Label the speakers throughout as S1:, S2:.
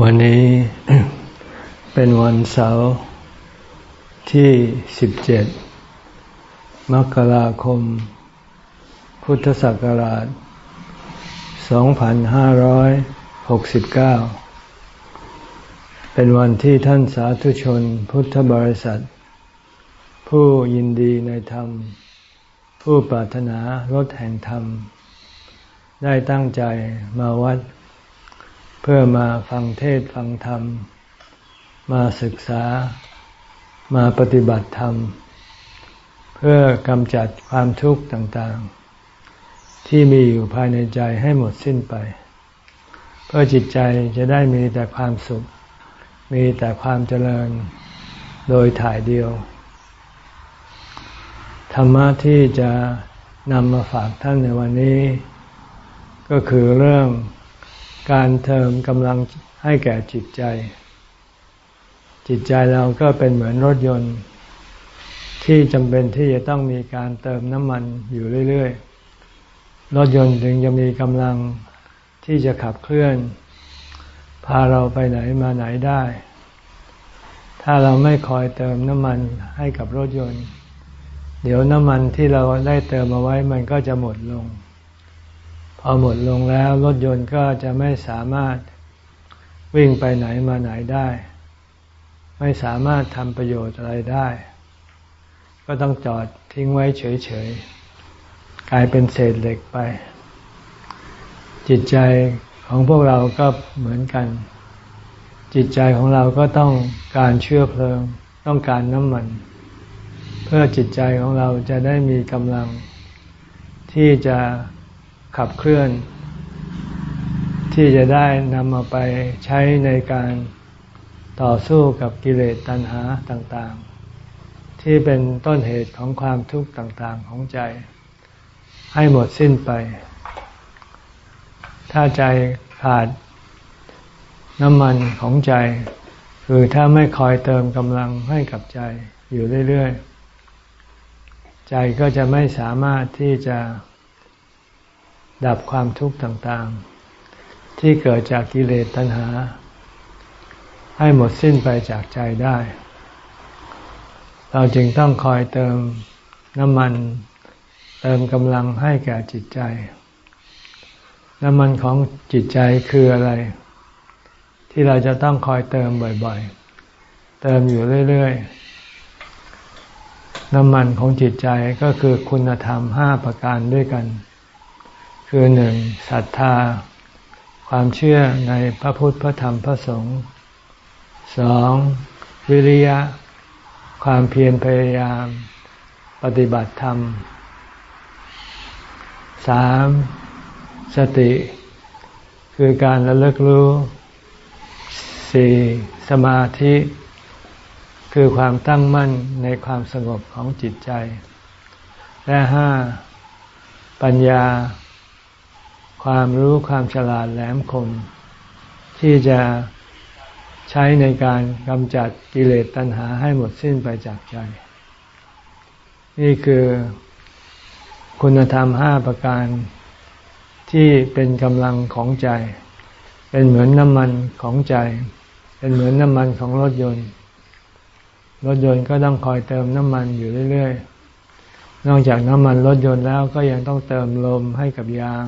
S1: วันนี้เป็นวันเสาร์ที่ 17 มกราคม พุทธศักราช 2569 เป็นวันที่ท่านสาธุชนพุทธบริษัท ผู้ยินดีในธรรม ผู้ปรารถนารถแห่งธรรม ได้ตั้งใจมาวัด เพื่อมาฟังเทศฟังธรรม มาศึกษา มาปฏิบัติธรรม เพื่อกำจัดความทุกข์ต่างๆ ที่มีอยู่ภายในใจให้หมดสิ้นไป เพื่อจิตใจจะได้มีแต่ความสุข มีแต่ความเจริญโดยถ่ายเดียว ธรรมะที่จะนำมาฝากท่านในวันนี้ ก็คือเรื่อง การเติมกำลังให้แก่จิตใจ จิตใจเราก็เป็นเหมือนรถยนต์ ที่จำเป็นที่จะต้องมีการเติมน้ำมันอยู่เรื่อยๆ รถยนต์ถึงจะมีกำลังที่จะขับเคลื่อน พาเราไปไหนมาไหนได้ ถ้าเราไม่คอยเติมน้ำมันให้กับรถยนต์ เดี๋ยวน้ำมันที่เราได้เติมมาไว้มันก็จะหมดลง พอหมดลงแล้วรถยนต์ก็จะไม่สามารถวิ่งไปไหนมาไหนได้ ไม่สามารถทำประโยชน์อะไรได้ ก็ต้องจอดทิ้งไว้เฉยๆกลายเป็นเศษเหล็กไป จิตใจของพวกเราก็เหมือนกัน จิตใจของเราก็ต้องการเชื้อเพลิง ต้องการน้ำมัน เพื่อจิตใจของเราจะได้มีกำลังที่จะ ขับเคลื่อน ที่จะได้นำมาไปใช้ในการต่อสู้กับกิเลสตัณหาต่างๆ ที่เป็นต้นเหตุของความทุกข์ต่างๆของใจ ให้หมดสิ้นไป ถ้าใจขาดน้ำมันของใจ คือถ้าไม่คอยเติมกำลังให้กับใจอยู่เรื่อย ๆ ใจก็จะไม่สามารถที่จะ ดับความทุกข์ต่างๆ ที่เกิดจากกิเลสตัณหา ให้หมดสิ้นไปจากใจได้ เราจึงต้องคอยเติมน้ำมัน เติมกำลังให้แก่จิตใจ น้ำมันของจิตใจคืออะไร ที่เราจะต้องคอยเติมบ่อยๆ เติมอยู่เรื่อยๆน้ำมันของจิตใจก็คือคุณธรรมห้าประการด้วยกัน คือหนึ่งศรัทธา ความเชื่อในพระพุทธพระธรรมพระสงฆ์สองวิริยะ ความเพียรพยายาม ปฏิบัติธรรมสามสติ คือการระลึกรู้สี่สมาธิ คือความตั้งมั่นในความสงบของจิตใจ และห้าปัญญา ความรู้ความฉลาดแหลมคม ที่จะใช้ในการกำจัดกิเลสตัณหาให้หมดสิ้นไปจากใจ นี่คือคุณธรรมห้าประการที่เป็นกำลังของใจ เป็นเหมือนน้ำมันของใจ เป็นเหมือนน้ำมันของรถยนต์ รถยนต์ก็ต้องคอยเติมน้ำมันอยู่เรื่อย ๆ นอกจากน้ำมันรถยนต์แล้วก็ยังต้องเติมลมให้กับยาง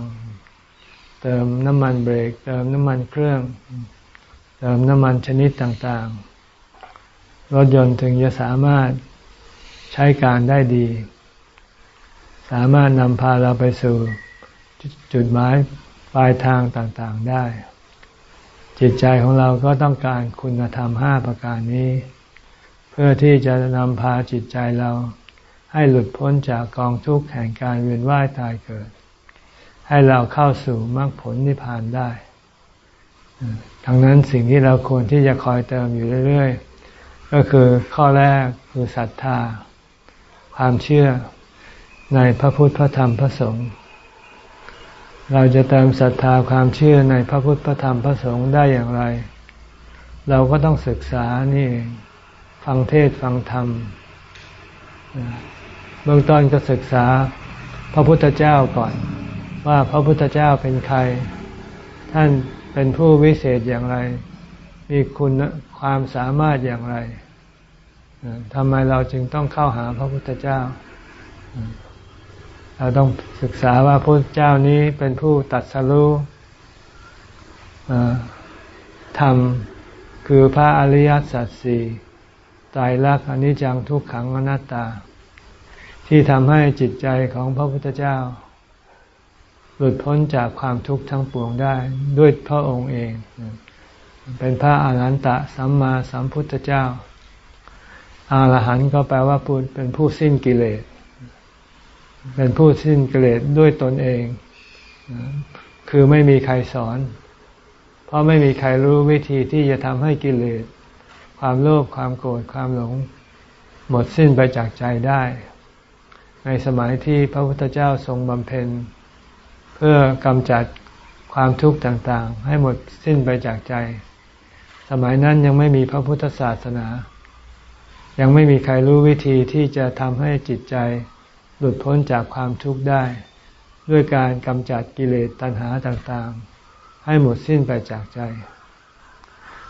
S1: เติมน้ำมันเบรก เติมน้ำมันเครื่อง เติมน้ำมันชนิดต่างๆ รถยนต์ถึงจะสามารถใช้การได้ดี สามารถนำพาเราไปสู่จุดหมายปลายทางต่างๆได้ จิตใจของเราก็ต้องการคุณธรรมห้าประการนี้ เพื่อที่จะนำพาจิตใจเราให้หลุดพ้นจากกองทุกข์แห่งการเวียนว่ายตายเกิด ให้เราเข้าสู่มรรคผลนิพพานได้ดังนั้นสิ่งที่เราควรที่จะคอยเติมอยู่เรื่อย ๆ ก็คือข้อแรกคือศรัทธา ความเชื่อในพระพุทธพระธรรมพระสงฆ์เราจะเติมศรัทธาความเชื่อในพระพุทธพระธรรมพระสงฆ์ได้อย่างไร เราก็ต้องศึกษานี่ฟังเทศฟังธรรมเบื้องต้นก็ศึกษาพระพุทธเจ้าก่อน ว่าพระพุทธเจ้าเป็นใคร ท่านเป็นผู้วิเศษอย่างไร มีคุณความสามารถอย่างไรทำไมเราจึงต้องเข้าหาพระพุทธเจ้า เราต้องศึกษาว่าพระพุทธเจ้านี้เป็นผู้ตัดสรู้ธรรมคือพระอริยสัจสี่ตายรักอนิจจังทุกขังอนัตตา ที่ทำให้จิตใจของพระพุทธเจ้า หลุดพ้นจากความทุกข์ทั้งปวงได้ด้วยพระองค์เอง เป็นพระอาหารหันตะสัมมาสัมพุทธเจ้า อารหันต์ก็แปลว่าพูดเป็นผู้สิ้นกิเลส เป็นผู้สิ้นกิเลสด้วยตนเอง คือไม่มีใครสอน เพราะไม่มีใครรู้วิธีที่จะทำให้กิเลส ความโลภความโกรธความหลง หมดสิ้นไปจากใจได้ ในสมัยที่พระพุทธเจ้าทรงบำเพ็ญ เพื่อกำจัดความทุกข์ต่างๆ ให้หมดสิ้นไปจากใจ สมัยนั้นยังไม่มีพระพุทธศาสนา ยังไม่มีใครรู้วิธีที่จะทำให้จิตใจ หลุดพ้นจากความทุกข์ได้ ด้วยการกำจัดกิเลสตัณหาต่างๆ ให้หมดสิ้นไปจากใจ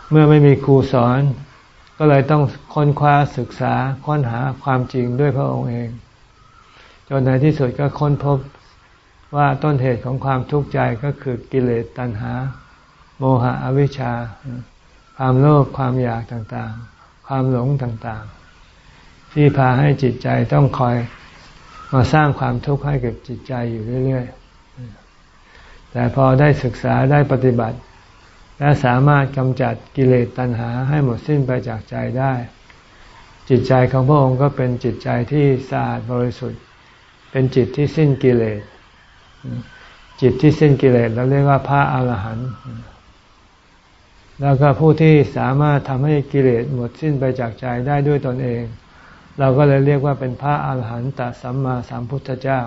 S1: เมื่อไม่มีครูสอน ก็เลยต้องค้นคว้าศึกษาค้นหาความจริงด้วยพระองค์เอง จนในที่สุดก็ค้นพบ ว่าต้นเหตุของความทุกข์ใจก็คือกิเลสตัณหา โมหะอวิชชา ความโลภความอยากต่างๆ ความหลงต่างๆ ที่พาให้จิตใจต้องคอยมาสร้างความทุกข์ให้กับจิตใจอยู่เรื่อยๆ แต่พอได้ศึกษาได้ปฏิบัติ และสามารถกำจัดกิเลสตัณหาให้หมดสิ้นไปจากใจได้ จิตใจของพระองค์ก็เป็นจิตใจที่สะอาดบริสุทธิ์ เป็นจิตที่สิ้นกิเลส จิตที่สิ้นกิเลสเราเรียกว่าพระอาหารหันต์แล้วก็ผู้ที่สามารถทำให้กิเลสหมดสิ้นไปจากใจได้ด้วยตนเอง เราก็เลยเรียกว่าเป็นพระอาหารหันตสัมมาสัมพุทธเจ้า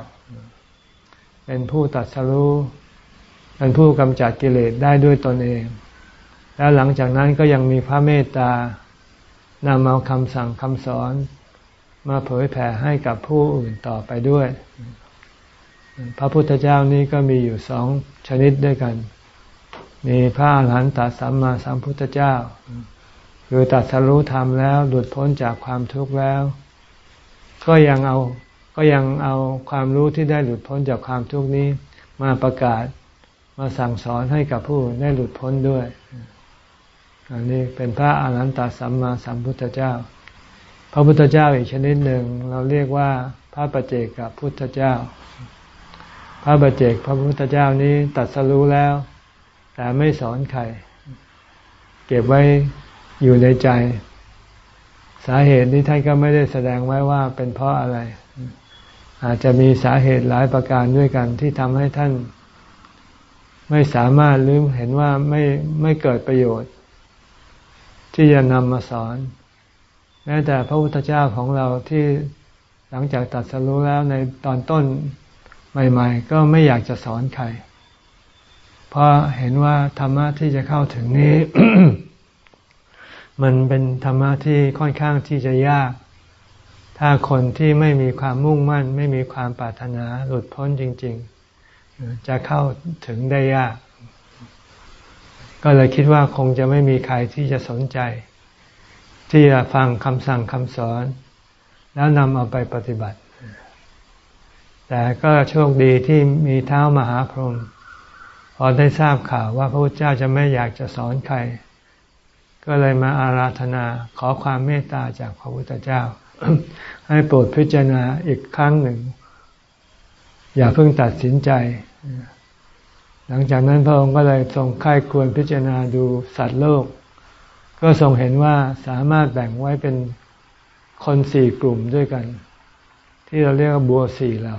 S1: เป็นผู้ตัดสรู้เป็นผู้กำจัดกิเลสได้ด้วยตนเอง แล้วหลังจากนั้นก็ยังมีพระเมตตานำเอาคำสั่งคำสอนมาเผยแผ่ให้กับผู้อื่นต่อไปด้วย พระพุทธเจ้านี้ก็มีอยู่สองชนิดด้วยกัน มีพระอรหันตสัมมาสัมพุทธเจ้า คือตัดสรู้ธรรมแล้วหลุดพ้นจากความทุกข์แล้ว ก็ยังเอาก็ยังเอาความรู้ที่ได้หลุดพ้นจากความทุกข์นี้ มาประกาศมาสั่งสอนให้กับผู้ได้หลุดพ้นด้วย อันนี้เป็นพระอรหันตสัมมาสัมพุทธเจ้า พระพุทธเจ้าอีกชนิดหนึ่งเราเรียกว่าพระปัจเจกพุทธเจ้า พระปัจเจกพระพุทธเจ้านี้ตัดสรู้แล้ว แต่ไม่สอนใคร เก็บไว้อยู่ในใจ สาเหตุนี้ท่านก็ไม่ได้แสดงไว้ว่าเป็นเพราะอะไร อาจจะมีสาเหตุหลายประการด้วยกันที่ทำให้ท่าน ไม่สามารถลืมเห็นว่าไม่ไม่เกิดประโยชน์ ที่จะนำมาสอนแม้แต่พระพุทธเจ้าของเราที่หลังจากตัดสรู้แล้วในตอนต้น ใหม่ ๆ ก็ไม่อยากจะสอนใคร เพราะเห็นว่าธรรมะที่จะเข้าถึงนี้ มันเป็นธรรมะที่ค่อนข้างที่จะยาก ถ้าคนที่ไม่มีความมุ่งมั่น ไม่มีความปรารถนาหลุดพ้นจริง ๆ จะเข้าถึงได้ยาก ก็เลยคิดว่าคงจะไม่มีใครที่จะสนใจ ที่จะฟังคำสั่งคำสอน แล้วนำเอาไปปฏิบัติ แต่ก็โชคดีที่มีเท้ามหาพรหมพอได้ทราบข่าวว่าพระพุทธเจ้าจะไม่อยากจะสอนใคร ก็เลยมาอาราธนาขอความเมตตาจากพระพุทธเจ้า ให้โปรดพิจารณาอีกครั้งหนึ่ง อย่าเพิ่งตัดสินใจ หลังจากนั้นพระองค์ก็เลยทรงค่ายควรพิจารณาดูสัตว์โลก ก็ทรงเห็นว่าสามารถแบ่งไว้เป็นคนสี่กลุ่มด้วยกัน ที่เราเรียกว่าบัวสี่เหล่า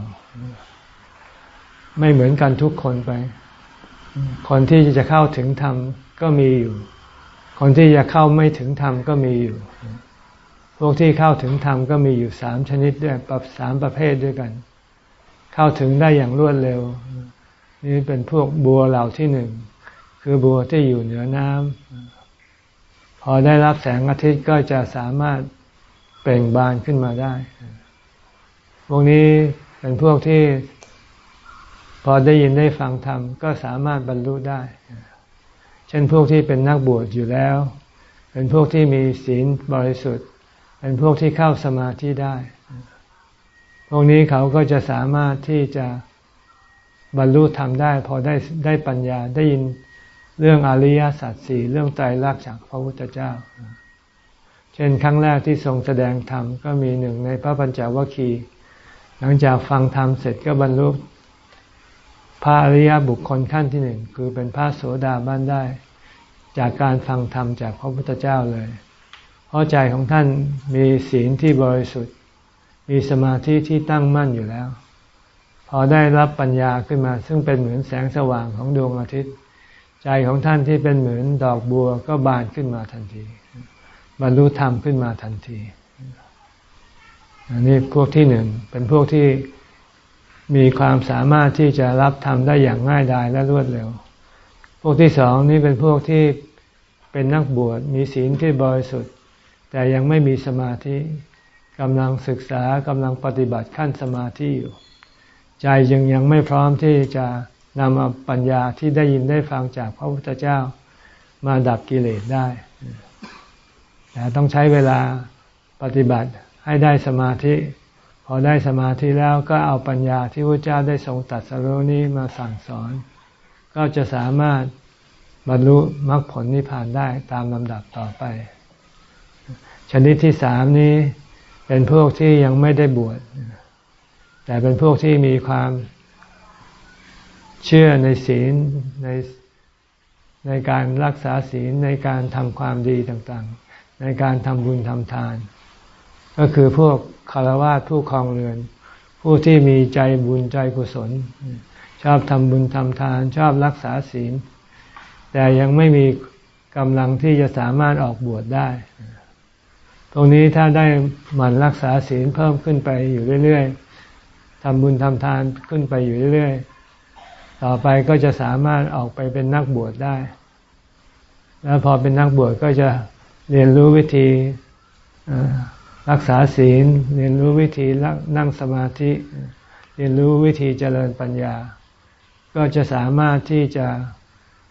S1: ไม่เหมือนกันทุกคนไป คนที่จะเข้าถึงธรรมก็มีอยู่ คนที่จะเข้าไม่ถึงธรรมก็มีอยู่ พวกที่เข้าถึงธรรมก็มีอยู่สามชนิดด้วยปรับสามประเภทด้วยกัน เข้าถึงได้อย่างรวดเร็ว นี่เป็นพวกบัวเหล่าที่หนึ่ง คือบัวที่อยู่เหนือน้ำพอได้รับแสงอาทิตย์ก็จะสามารถเปล่งบานขึ้นมาได้ พวกนี้ เป็นพวกที่พอได้ยินได้ฟังธรรมก็สามารถบรรลุได้ เช่นพวกที่เป็นนักบวชอยู่แล้ว เป็นพวกที่มีศีลบริสุทธิ์ เป็นพวกที่เข้าสมาธิได้ พวกนี้เขาก็จะสามารถที่จะบรรลุธรรมได้ พอได้ได้ปัญญาได้ยินเรื่องอริยสัจสี่เรื่องไตรลักษณ์จากพระพุทธเจ้า เช่นครั้งแรกที่ทรงแสดงธรรมก็มีหนึ่งในพระปัญจวัคคีย์ หลังจากฟังธรรมเสร็จก็บรรลุพระอริยบุคคลขั้นที่หนึ่งคือเป็นพระโสดาบันได้ จากการฟังธรรมจากพระพุทธเจ้าเลย เพราะใจของท่านมีศีลที่บริสุทธิ์ มีสมาธิที่ตั้งมั่นอยู่แล้ว พอได้รับปัญญาขึ้นมา ซึ่งเป็นเหมือนแสงสว่างของดวงอาทิตย์ ใจของท่านที่เป็นเหมือนดอกบัวก็บานขึ้นมาทันที บรรลุธรรมขึ้นมาทันที อันนี้พวกที่หนึ่งเป็นพวกที่มีความสามารถที่จะรับทำได้อย่างง่ายดายและรวดเร็ว พวกที่สองนี่เป็นพวกที่เป็นนักบวชมีศีลที่บริสุทธิ์ แต่ยังไม่มีสมาธิกำลังศึกษากำลังปฏิบัติขั้นสมาธิอยู่ ใจยังยังไม่พร้อมที่จะนำเอาปัญญาที่ได้ยินได้ฟังจากพระพุทธเจ้ามาดับกิเลสได้แต่ต้องใช้เวลาปฏิบัติ ให้ได้สมาธิ พอได้สมาธิแล้วก็เอาปัญญาที่พระเจ้าได้ทรงตัดสรุนี้มาสั่งสอน ก็จะสามารถบรรลุมรรคผลนิพพานได้ตามลำดับต่อไป ชนิดที่สามนี้เป็นพวกที่ยังไม่ได้บวชแต่เป็นพวกที่มีความเชื่อในศีลในในการรักษาศีลในการทำความดีต่างๆ ในการทำบุญทำทาน ก็คือพวกคารวะผู้คลองเรือน ผู้ที่มีใจบุญใจกุศล ชอบทำบุญทำทาน ชอบรักษาศีล แต่ยังไม่มีกำลังที่จะสามารถออกบวชได้ ตรงนี้ถ้าได้หมั่นรักษาศีลเพิ่มขึ้นไปอยู่เรื่อยๆทำบุญทำทานขึ้นไปอยู่เรื่อยๆ ต่อไปก็จะสามารถออกไปเป็นนักบวชได้ แล้วพอเป็นนักบวชก็จะเรียนรู้วิธี รักษาศีล เรียนรู้วิธีนั่งสมาธิ เรียนรู้วิธีเจริญปัญญา ก็จะสามารถที่จะ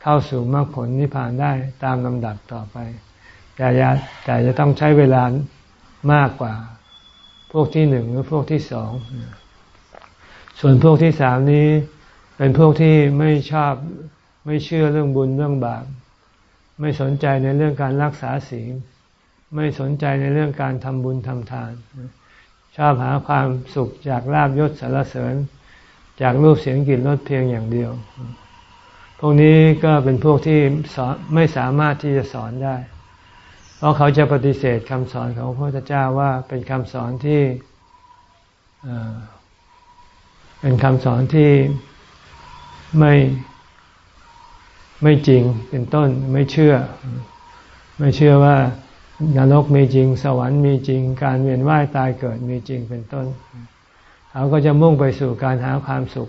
S1: เข้าสู่มรรคผลนิพพานได้ตามลำดับต่อไป แต่จะแต่จะต้องใช้เวลามากกว่า พวกที่หนึ่งหรือพวกที่สอง ส่วนพวกที่สามนี้เป็นพวกที่ไม่ชอบไม่เชื่อเรื่องบุญเรื่องบาปไม่สนใจในเรื่องการรักษาศีล ไม่สนใจในเรื่องการทำบุญทำทาน ชอบหาความสุขจากลาบยศสารเสริญ จากรูปเสียงกลิ่นรสเพียงอย่างเดียว พวกนี้ก็เป็นพวกที่ไม่สามารถที่จะสอนได้ เพราะเขาจะปฏิเสธคำสอนของพระพุทธเจ้าว่าเป็นคำสอนที่เป็นคำสอนที่ไม่ไม่จริงเป็นต้นไม่เชื่อ ไม่เชื่อว่า นรกมีจริง สวรรค์มีจริง การเวียนว่ายตายเกิดมีจริงเป็นต้น เขาก็จะมุ่งไปสู่การหาความสุข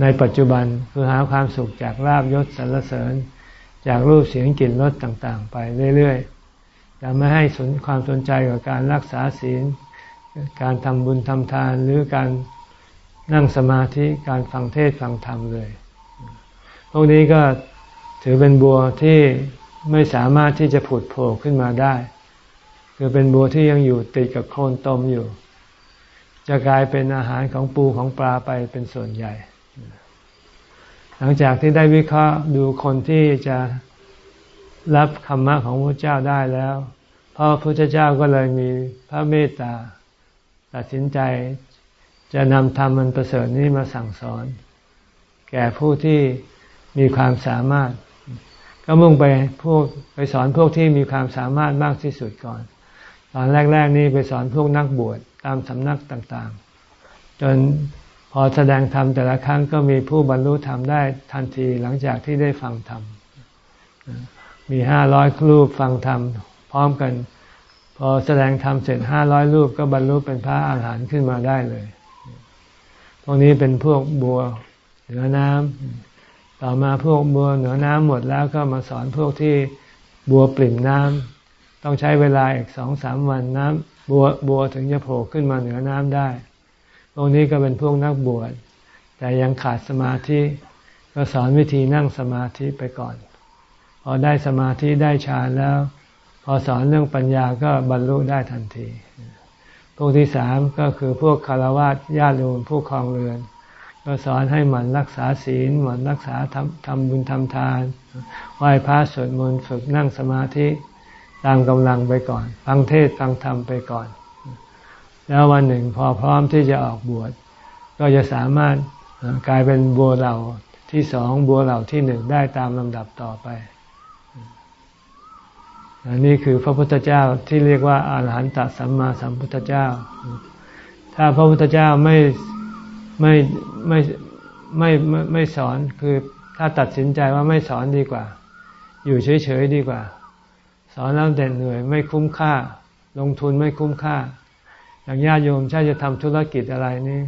S1: ในปัจจุบันคือหาความสุขจากลาบยศสรรเสริญ จากรูปเสียงกลิ่นรสต่างๆ ไปเรื่อยๆจะไม่ให้สนความสนใจกับการรักษาศีล การทำบุญทำทานหรือการนั่งสมาธิการฟังเทศฟังธรรมเลย พวกนี้ก็ถือเป็นบัวที่ ไม่สามารถที่จะผุดโผล่ขึ้นมาได้ คือเป็นบัวที่ยังอยู่ติดกับโคลนตมอยู่ จะกลายเป็นอาหารของปูของปลาไปเป็นส่วนใหญ่ หลังจากที่ได้วิเคราะห์ดูคนที่จะรับคำมะของพระเจ้าได้แล้วพระพุทธเจ้าก็เลยมีพระเมตตา ตัดสินใจจะนำธรรมมันประเสริฐนี้มาสั่งสอน แก่ผู้ที่มีความสามารถ ก็มุ่งไปพวกไปสอนพวกที่มีความสามารถมากที่สุดก่อน ตอนแรก ๆ นี่ไปสอนพวกนักบวชตามสำนักต่างๆ จนพอแสดงธรรมแต่ละครั้งก็มีผู้บรรลุธรรมได้ทันทีหลังจากที่ได้ฟังธรรมมีห้าร้อยรูปฟังธรรมพร้อมกัน พอแสดงธรรมเสร็จห้าร้อยรูปก็บรรลุเป็นพระอาหารหันต์ขึ้นมาได้เลย พวกนี้เป็นพวกบัวเหนือน้ำ ต่อมาพวกบัวเหนือน้ำหมดแล้วก็มาสอนพวกที่บัวปริ่มน้ำต้องใช้เวลาอีกสองสามวันน้ำบัวบัวถึงจะโผล่ขึ้นมาเหนือน้ำได้พวกนี้ก็เป็นพวกนักบวชแต่ยังขาดสมาธิก็สอนวิธีนั่งสมาธิไปก่อน พอได้สมาธิได้ฌานแล้ว พอสอนเรื่องปัญญาก็บรรลุได้ทันที พวกที่สามก็คือพวกคารวะญาติโยมผู้ครองเรือน ก็สอนให้หมั่นรักษาศีลหมั่นรักษาทำทำบุญทำทานไหว้พระสวดมนต์ฝึกนั่งสมาธิตามกำลังไปก่อน ฟังเทศฟังธรรมไปก่อน แล้ววันหนึ่งพอพร้อมที่จะออกบวช ก็จะสามารถกลายเป็นบัวเหล่าที่สองบัวเหล่าที่หนึ่งได้ตามลำดับต่อไปอันนี้คือพระพุทธเจ้าที่เรียกว่าอาหารหันตสัมมาสัมพุทธเจ้า ถ้าพระพุทธเจ้าไม่ ไม่ไม่ไม่ไม่ไม่สอนคือถ้าตัดสินใจว่าไม่สอนดีกว่า อยู่เฉยๆดีกว่า สอนแล้วเด่เหนื่อยไม่คุ้มค่า ลงทุนไม่คุ้มค่า อย่างญาติโยมใช่จะทำธุรกิจอะไรนี่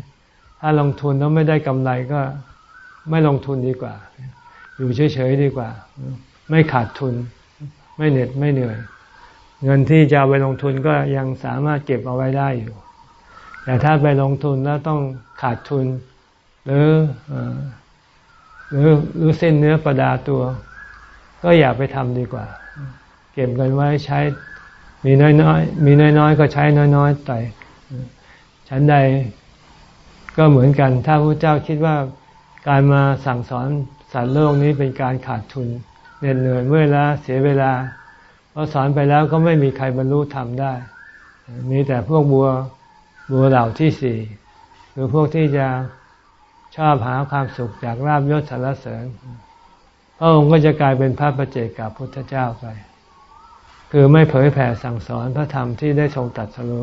S1: ถ้าลงทุนแล้วไม่ได้กำไรก็ไม่ลงทุนดีกว่า อยู่เฉยๆดีกว่า ไม่ขาดทุน ไม่เหน็ดไม่เหนื่อย เงินที่จะไปลงทุนก็ยังสามารถเก็บเอาไว้ได้อยู่ แต่ถ้าไปลงทุนแล้วต้องขาดทุน หรือหรือหรือเส้นเนื้อประดาตัว ก็อย่าไปทำดีกว่า เก็บเงินไว้ใช้มีน้อยๆ มีน้อยๆ ก็ใช้น้อยๆแต่ฉันใดก็เหมือนกัน ถ้าพระเจ้าคิดว่าการมาสั่งสอนสัตว์โลกนี้เป็นการขาดทุนเหน็ดเหนื่อยเมื่อละเสียเวลาเพราะสอนไปแล้วก็ไม่มีใครบรรลุธรรมได้ มีแต่พวกบัว บัวเหล่าที่สี่คือพวกที่จะชอบหาความสุขจากราบยศสารเสริญ พระองค์ก็จะกลายเป็นพระประเจกับพุทธเจ้าไป คือไม่เผยแผ่สั่งสอนพระธรรมที่ได้ทรงตัดสรุ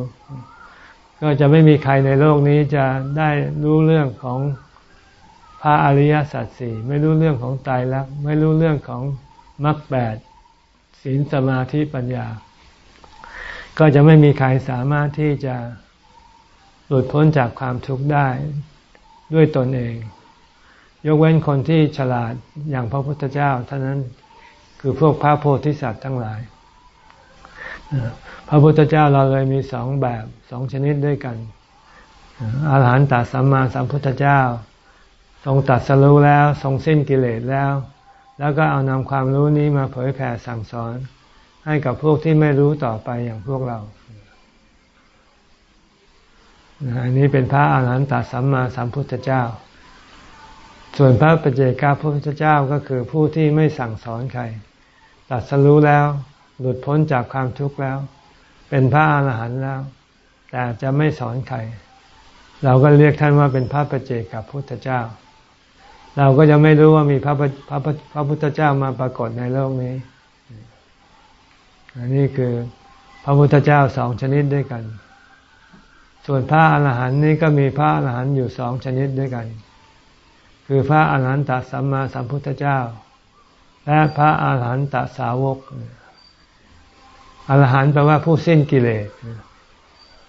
S1: ก็จะไม่มีใครในโลกนี้จะได้รู้เรื่องของพระอริยสัจสี่ไม่รู้เรื่องของตายแล้วไม่รู้เรื่องของมรรคแปดศีลสมาธิปัญญา ก็จะไม่มีใครสามารถที่จะ หลุดพ้นจากความทุกข์ได้ด้วยตนเอง ยกเว้นคนที่ฉลาดอย่างพระพุทธเจ้าเท่านั้นคือพวกพระโพธิสัตว์ทั้งหลาย พระพุทธเจ้าเราเลยมีสองแบบสองชนิดด้วยกัน อาหารหันตสัมมาสัมพุทธเจ้า ทรงตัดสรู้แล้ว ทรงสิ้นกิเลสแล้ว แล้วก็เอานำความรู้นี้มาเผยแผ่สั่งสอน ให้กับพวกที่ไม่รู้ต่อไปอย่างพวกเรา อันนี้เป็นพระอาหารหันตสัมมาสัมพุทธเจ้า ส่วนพระปเจกพระพุทธเจ้าก็คือผู้ที่ไม่สั่งสอนใครตัดสรู้แล้ว หลุดพ้นจากความทุกข์แล้ว เป็นพระอาหารหันต์แล้ว แต่จะไม่สอนใคร เราก็เรียกท่านว่าเป็นพระปเจกพุทธเจ้า เราก็จะไม่รู้ว่ามีพระพระพระพุทธเจ้ามาปรากฏในโลกนี้ อันนี้คือพระพุทธเจ้าสองชนิดด้วยกัน ส่วนพระอรหันต์นี่ก็มีพระอรหันต์อยู่สองชนิดด้วยกัน คือพระอรหันตสัมมาสัมพุทธเจ้า และพระอรหันตสาวกอรหันต์แปลว่าผู้สิ้นกิเลส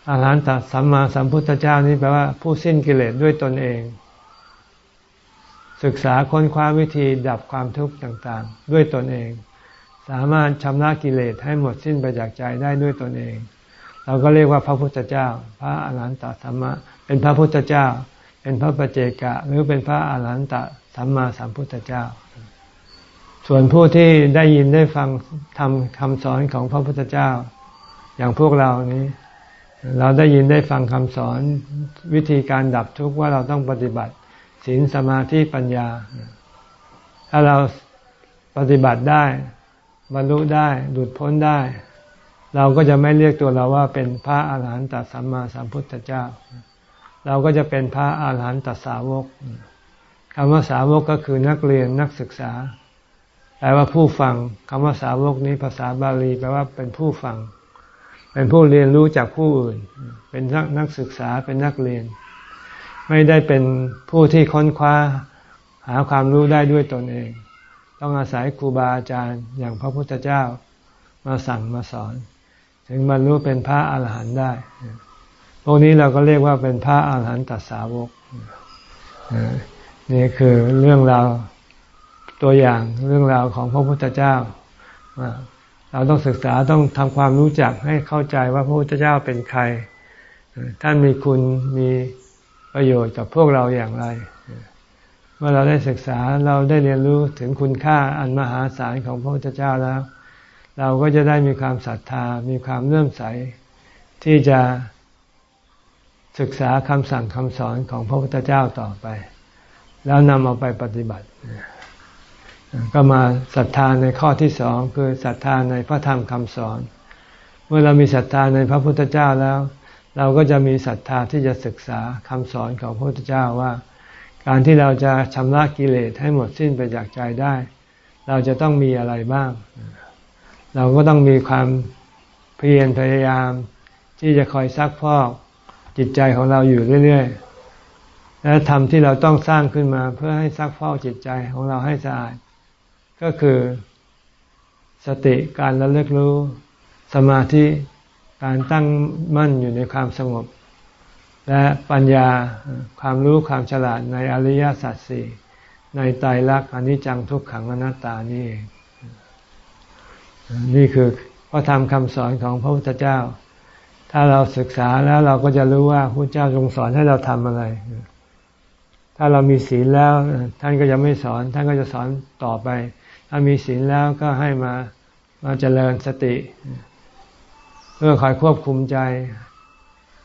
S1: อรหันตสัมมาสัมพุทธเจ้านี่แปลว่าผู้สิ้นกิเลสด้วยตนเอง ศึกษาค้นคว้าวิธีดับความทุกข์ต่างๆ ด้วยตนเอง สามารถชำระกิเลสให้หมดสิ้นไปจากใจได้ด้วยตนเอง เราก็เรียกว่าพระพุทธเจ้า พระอรหันตสัมมาเป็นพระพุทธเจ้า เป็นพระปเจกะ หรือเป็นพระอรหันตสัมมาสัมพุทธเจ้า ส่วนผู้ที่ได้ยินได้ฟังทำคำสอนของพระพุทธเจ้า อย่างพวกเรานี้ เราได้ยินได้ฟังคำสอนวิธีการดับทุกข์ว่าเราต้องปฏิบัติศีลสมาธิปัญญา ถ้าเราปฏิบัติได้ บรรลุได้หลุดพ้นได้ เราก็จะไม่เรียกตัวเราว่าเป็นพระอาหารหันตสัมมาสัมพุทธเจ้า เราก็จะเป็นพระอาหารหันตสาวกคำว่าสาวกก็คือนักเรียนนักศึกษาแปลว่าผู้ฟังคำว่าสาวกนี้ภาษาบาลีแปลว่าเป็นผู้ฟัง เป็นผู้เรียนรู้จากผู้อื่น เป็นนักนักศึกษาเป็นนักเรียน ไม่ได้เป็นผู้ที่ค้นคว้าหาความรู้ได้ด้วยตนเอง ต้องอาศัยครูบาอาจารย์อย่างพระพุทธเจ้ามาสั่งมาสอน ถึงบรรลุเป็นพระอาหารหันต์ได้ พวกนี้เราก็เรียกว่าเป็นพระอาหารหันตสาวก นี่คือเรื่องราวตัวอย่างเรื่องราวของพระพุทธเจ้า เราต้องศึกษาต้องทำความรู้จักให้เข้าใจว่าพระพุทธเจ้าเป็นใคร ท่านมีคุณมีประโยชน์กับพวกเราอย่างไร เมื่อเราได้ศึกษาเราได้เรียนรู้ถึงคุณค่าอันมหาศาลของพระพุทธเจ้าแล้ว เราก็จะได้มีความศรัทธา มีความเลื่อมใส ที่จะศึกษาคำสั่งคำสอนของพระพุทธเจ้าต่อไป แล้วนำเอาไปปฏิบัติ ก็มาศรัทธาในข้อที่สองคือศรัทธาในพระธรรมคำสอน เมื่อเรามีศรัทธาในพระพุทธเจ้าแล้ว เราก็จะมีศรัทธาที่จะศึกษาคำสอนของพระพุทธเจ้าว่า การที่เราจะชำระกิเลสให้หมดสิ้นไปจากใจได้ เราจะต้องมีอะไรบ้างเเราก็ต้องมีความเพียรพยายาม ที่จะคอยซักพอกจิตใจของเราอยู่เรื่อยๆ และธรรมที่เราต้องสร้างขึ้นมา เพื่อให้ซักฟอกจิตใจของเราให้สะอาด ก็คือสติการระลึกรู้ สมาธิการตั้งมั่นอยู่ในความสงบ และปัญญาความรู้ความฉลาดในอริยสัจสี่ในไตรลักษณ์อนิจจังทุกขังอนัตตานี่เอง นี่คือพระธรรมคำสอนของพระพุทธเจ้า ถ้าเราศึกษาแล้วเราก็จะรู้ว่าพระเจ้าทรงสอนให้เราทำอะไร ถ้าเรามีศีลแล้ว ท่านก็จะไม่สอน ท่านก็จะสอนต่อไป ถ้ามีศีลแล้วก็ให้มามาเจริญสติ เพื่อคอยควบคุมใจ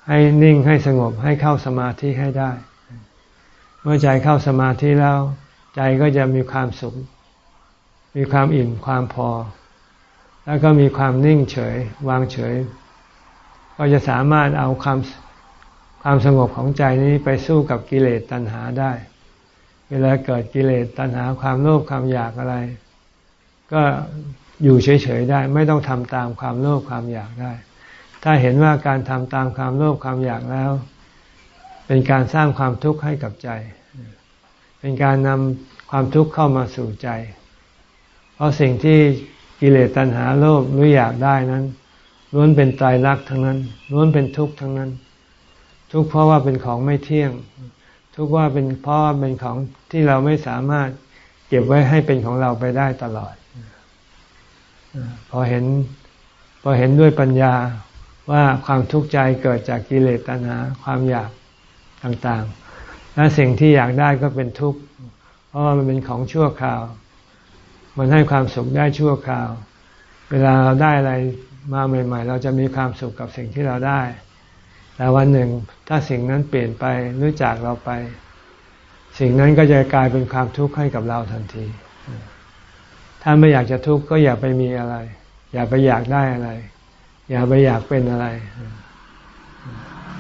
S1: ให้นิ่งให้สงบให้เข้าสมาธิให้ได้ เมื่อใจเข้าสมาธิแล้ว ใจก็จะมีความสุข มีความอิ่มความพอ แล้วก็มีความนิ่งเฉย วางเฉย ก็จะสามารถเอาความความสงบของใจนี้ไปสู้กับกิเลสตัณหาได้ เวลาเกิดกิเลสตัณหาความโลภความอยากอะไร ก็อยู่เฉยๆได้ ไม่ต้องทำตามความโลภความอยากได้ ถ้าเห็นว่าการทำตามความโลภความอยากแล้ว เป็นการสร้างความทุกข์ให้กับใจ เป็นการนำความทุกข์เข้ามาสู่ใจ เพราะสิ่งที่ กิเลสตัณหาโลภหรืออยากได้นั้นล้วนเป็นตายรักทั้งนั้นล้วนเป็นทุกข์ทั้งนั้น ทุกข์เพราะว่าเป็นของไม่เที่ยง ทุกข์ว่าเป็นเพราะเป็นของที่เราไม่สามารถเก็บไว้ให้เป็นของเราไปได้ตลอด พอเห็นพอเห็นด้วยปัญญาว่าความทุกข์ใจเกิดจากกิเลสตัณหาความอยากต่างๆ และสิ่งที่อยากได้ก็เป็นทุกข์ เพราะว่ามันเป็นของชั่วคราว มันให้ความสุขได้ชั่วคราว เวลาเราได้อะไรมาใหม่ ๆ เราจะมีความสุขกับสิ่งที่เราได้ แต่วันหนึ่งถ้าสิ่งนั้นเปลี่ยนไปหรือจากเราไป สิ่งนั้นก็จะกลายเป็นความทุกข์ให้กับเราทันที ถ้าไม่อยากจะทุกข์ก็อย่าไปมีอะไร อย่าไปอยากได้อะไร อย่าไปอยากเป็นอะไร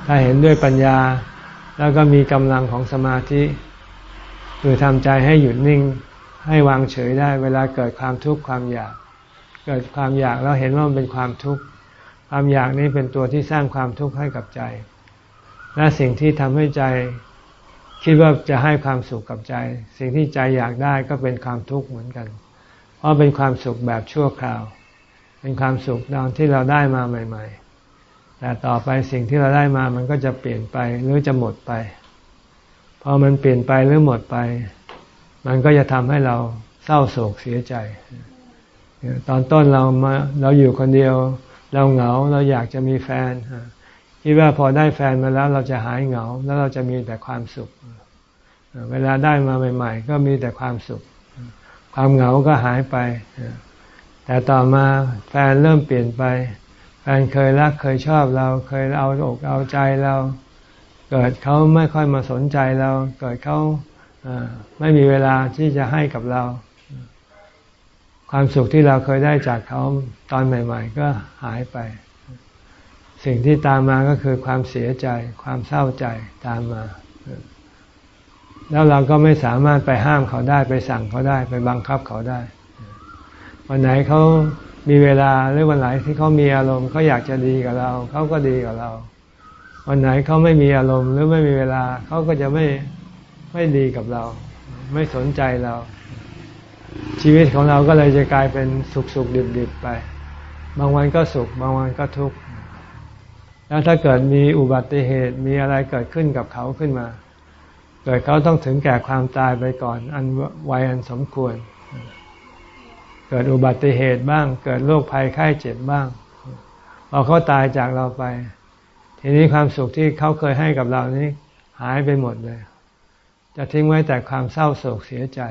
S1: ถ้าเห็นด้วยปัญญาแล้วก็มีกำลังของสมาธิ คือทำใจให้หยุดนิ่ง ให้วางเฉยได้เวลาเกิดความทุกข์ความอยาก เกิดความอยากเราเห็นว่ามันเป็นความทุกข์ความอยากนี้เป็นตัวที่สร้างความทุกข์ให้กับใจ และสิ่งที่ทำให้ใจคิดว่าจะให้ความสุขกับใจ สิ่งที่ใจอยากได้ก็เป็นความทุกข์เหมือนกัน เพราะเป็นความสุขแบบชั่วคราว เป็นความสุขตอนที่เราได้มาใหม่ ๆ แต่ต่อไปสิ่งที่เราได้มามันก็จะเปลี่ยนไปหรือจะหมดไป พอมันเปลี่ยนไปหรือหมดไป มันก็จะทำให้เราเศร้าโศกเสียใจ ตอนต้นเรามาเราอยู่คนเดียว เราเหงาเราอยากจะมีแฟนคิดว่าพอได้แฟนมาแล้วเราจะหายเหงา แล้วเราจะมีแต่ความสุข เวลาได้มาใหม่ ๆ ก็มีแต่ความสุข ความเหงาก็หายไปแต่ต่อมาแฟนเริ่มเปลี่ยนไป แฟนเคยรักเคยชอบเราเคยเอาอกเอาใจเรา เกิดเขาไม่ค่อยมาสนใจเรา เกิดเขา ไม่มีเวลาที่จะให้กับเรา ความสุขที่เราเคยได้จากเขาตอนใหม่ ๆ ก็หายไป สิ่งที่ตามมาก็คือความเสียใจ ความเศร้าใจตามมา แล้วเราก็ไม่สามารถไปห้ามเขาได้ไปสั่งเขาได้ ไปบังคับเขาได้ วันไหนเขามีเวลาหรือวันไหนที่เขามีอารมณ์เขาอยากจะดีกับเราเขาก็ดีกับเรา วันไหนเขาไม่มีอารมณ์หรือไม่มีเวลาเขาก็จะไม่ ไม่ดีกับเรา ไม่สนใจเรา ชีวิตของเราก็เลยจะกลายเป็นสุขสุขดิบดิบไป บางวันก็สุข บางวันก็ทุกข์แล้วถ้าเกิดมีอุบัติเหตุมีอะไรเกิดขึ้นกับเขาขึ้นมา เกิดเขาต้องถึงแก่ความตายไปก่อน อันวัยอันสมควร เกิดอุบัติเหตุบ้าง เกิดโรคภัยไข้เจ็บบ้างพอเขาตายจากเราไป ทีนี้ความสุขที่เขาเคยให้กับเรานี้หายไปหมดเลย จะทิ้งไว้แต่ความเศร้าโศกเสียใจ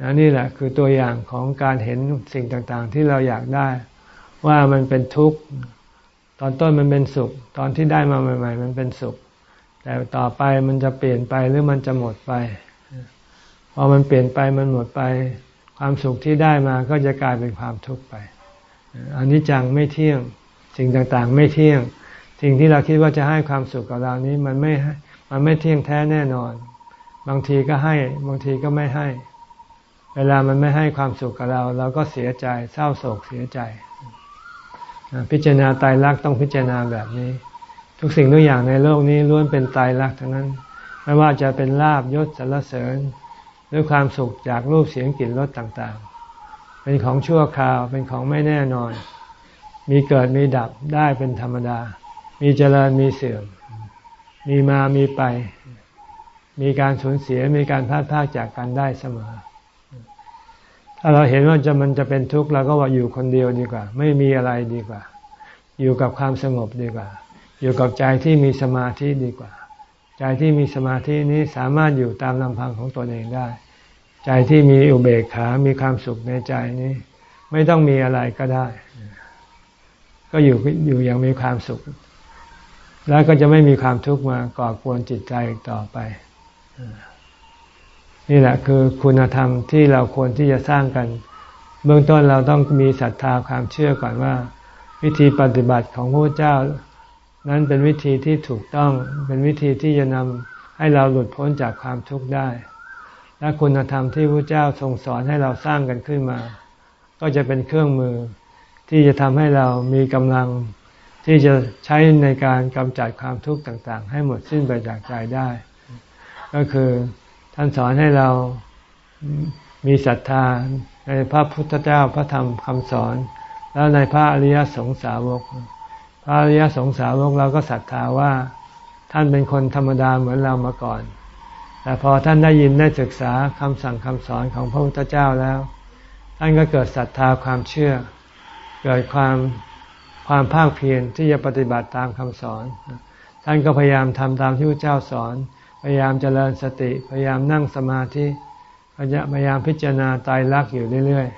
S1: นนี่แหละคือตัวอย่างของการเห็นสิ่งต่างๆ ที่เราอยากได้ ว่ามันเป็นทุกข์ ตอนต้นมันเป็นสุข ตอนที่ได้มาใหม่ ๆ มันเป็นสุข แต่ต่อไปมันจะเปลี่ยนไปหรือมันจะหมดไป พอมันเปลี่ยนไปมันหมดไป ความสุขที่ได้มาก็จะกลายเป็นความทุกข์ไปอันนี้จังไม่เที่ยง สิ่งต่างๆ ไม่เที่ยง สิ่งที่เราคิดว่าจะให้ความสุขกับเรานี้มันไม่ มันไม่เที่ยงแท้แน่นอน บางทีก็ให้ บางทีก็ไม่ให้ เวลามันไม่ให้ความสุขกับเรา เราก็เสียใจ เศร้าโศกเสียใจ พิจารณาตายรักต้องพิจารณาแบบนี้ ทุกสิ่งทุกอย่างในโลกนี้ล้วนเป็นตายรักทั้งนั้น ไม่ว่าจะเป็นลาบยศสรรเสริญหรือความสุขจากรูปเสียงกลิ่นรสต่างๆ เป็นของชั่วคราว เป็นของไม่แน่นอน มีเกิดมีดับได้เป็นธรรมดา มีเจริญมีเสื่อม มีมามีไป มีการสูญเสียมีการพลาดพลาดจากกันได้เสมอ ถ้าเราเห็นว่าจะมันจะเป็นทุกข์เราก็ว่าอยู่คนเดียวดีกว่า ไม่มีอะไรดีกว่า อยู่กับความสงบดีกว่า อยู่กับใจที่มีสมาธิดีกว่า ใจที่มีสมาธินี้สามารถอยู่ตามลำพังของตนเองได้ ใจที่มีอุเบกขา มีความสุขในใจนี้ ไม่ต้องมีอะไรก็ได้ ก็อยู่อยู่อย่างมีความสุข แล้วก็จะไม่มีความทุกข์มาก่อกวนจิตใจอีกต่อไป นี่แหละคือคุณธรรมที่เราควรที่จะสร้างกัน เบื้องต้นเราต้องมีศรัทธาความเชื่อก่อนว่า วิธีปฏิบัติของพระเจ้า นั้นเป็นวิธีที่ถูกต้องเป็นวิธีที่จะนำให้เราหลุดพ้นจากความทุกข์ได้ และคุณธรรมที่พระเจ้าทรงสอนให้เราสร้างกันขึ้นมา ก็จะเป็นเครื่องมือที่จะทำให้เรามีกำลัง ที่จะใช้ในการกำจัดความทุกข์ต่างๆ ให้หมดสิ้นไปจากใจได้ ก็คือท่านสอนให้เรามีศรัทธาในพระพุทธเจ้าพระธรรมคำสอน แล้วในพระอริยสงสาวก พระอริยสงสาวกเราก็ศรัทธาว่าท่านเป็นคนธรรมดาเหมือนเรามาก่อน แต่พอท่านได้ยินได้ศึกษาคำสั่งคำสอนของพระพุทธเจ้าแล้ว ท่านก็เกิดศรัทธาความเชื่อ เกิดความ ความภาคเพียรที่จะปฏิบัติตามคำสอน ท่านก็พยายามทำตามที่พระเจ้าสอน พยายามเจริญสติ พยายามนั่งสมาธิ พยายามพิจารณาตายรักอยู่เรื่อย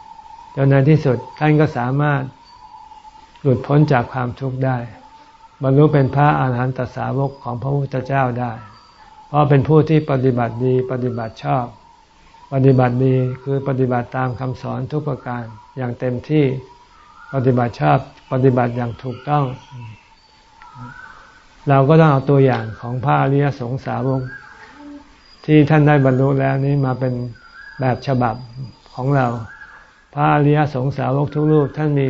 S1: ๆ จนในที่สุดท่านก็สามารถหลุดพ้นจากความทุกข์ได้ บรรลุเป็นพระอาหารหันตสาวกของพระพุทธเจ้าได้ เพราะเป็นผู้ที่ปฏิบัติดีปฏิบัติชอบ ปฏิบัติดีคือปฏิบัติตามคำสอนทุกประการอย่างเต็มที่ปฏิบัติชอบ ปฏิบัติอย่างถูกต้อง เราก็ต้องเอาตัวอย่างของพระอริยสงสาวกที่ท่านได้บรรลุแล้วนี้มาเป็นแบบฉบับของเรา พระอริยสงสาวกทุกรูปท่านมี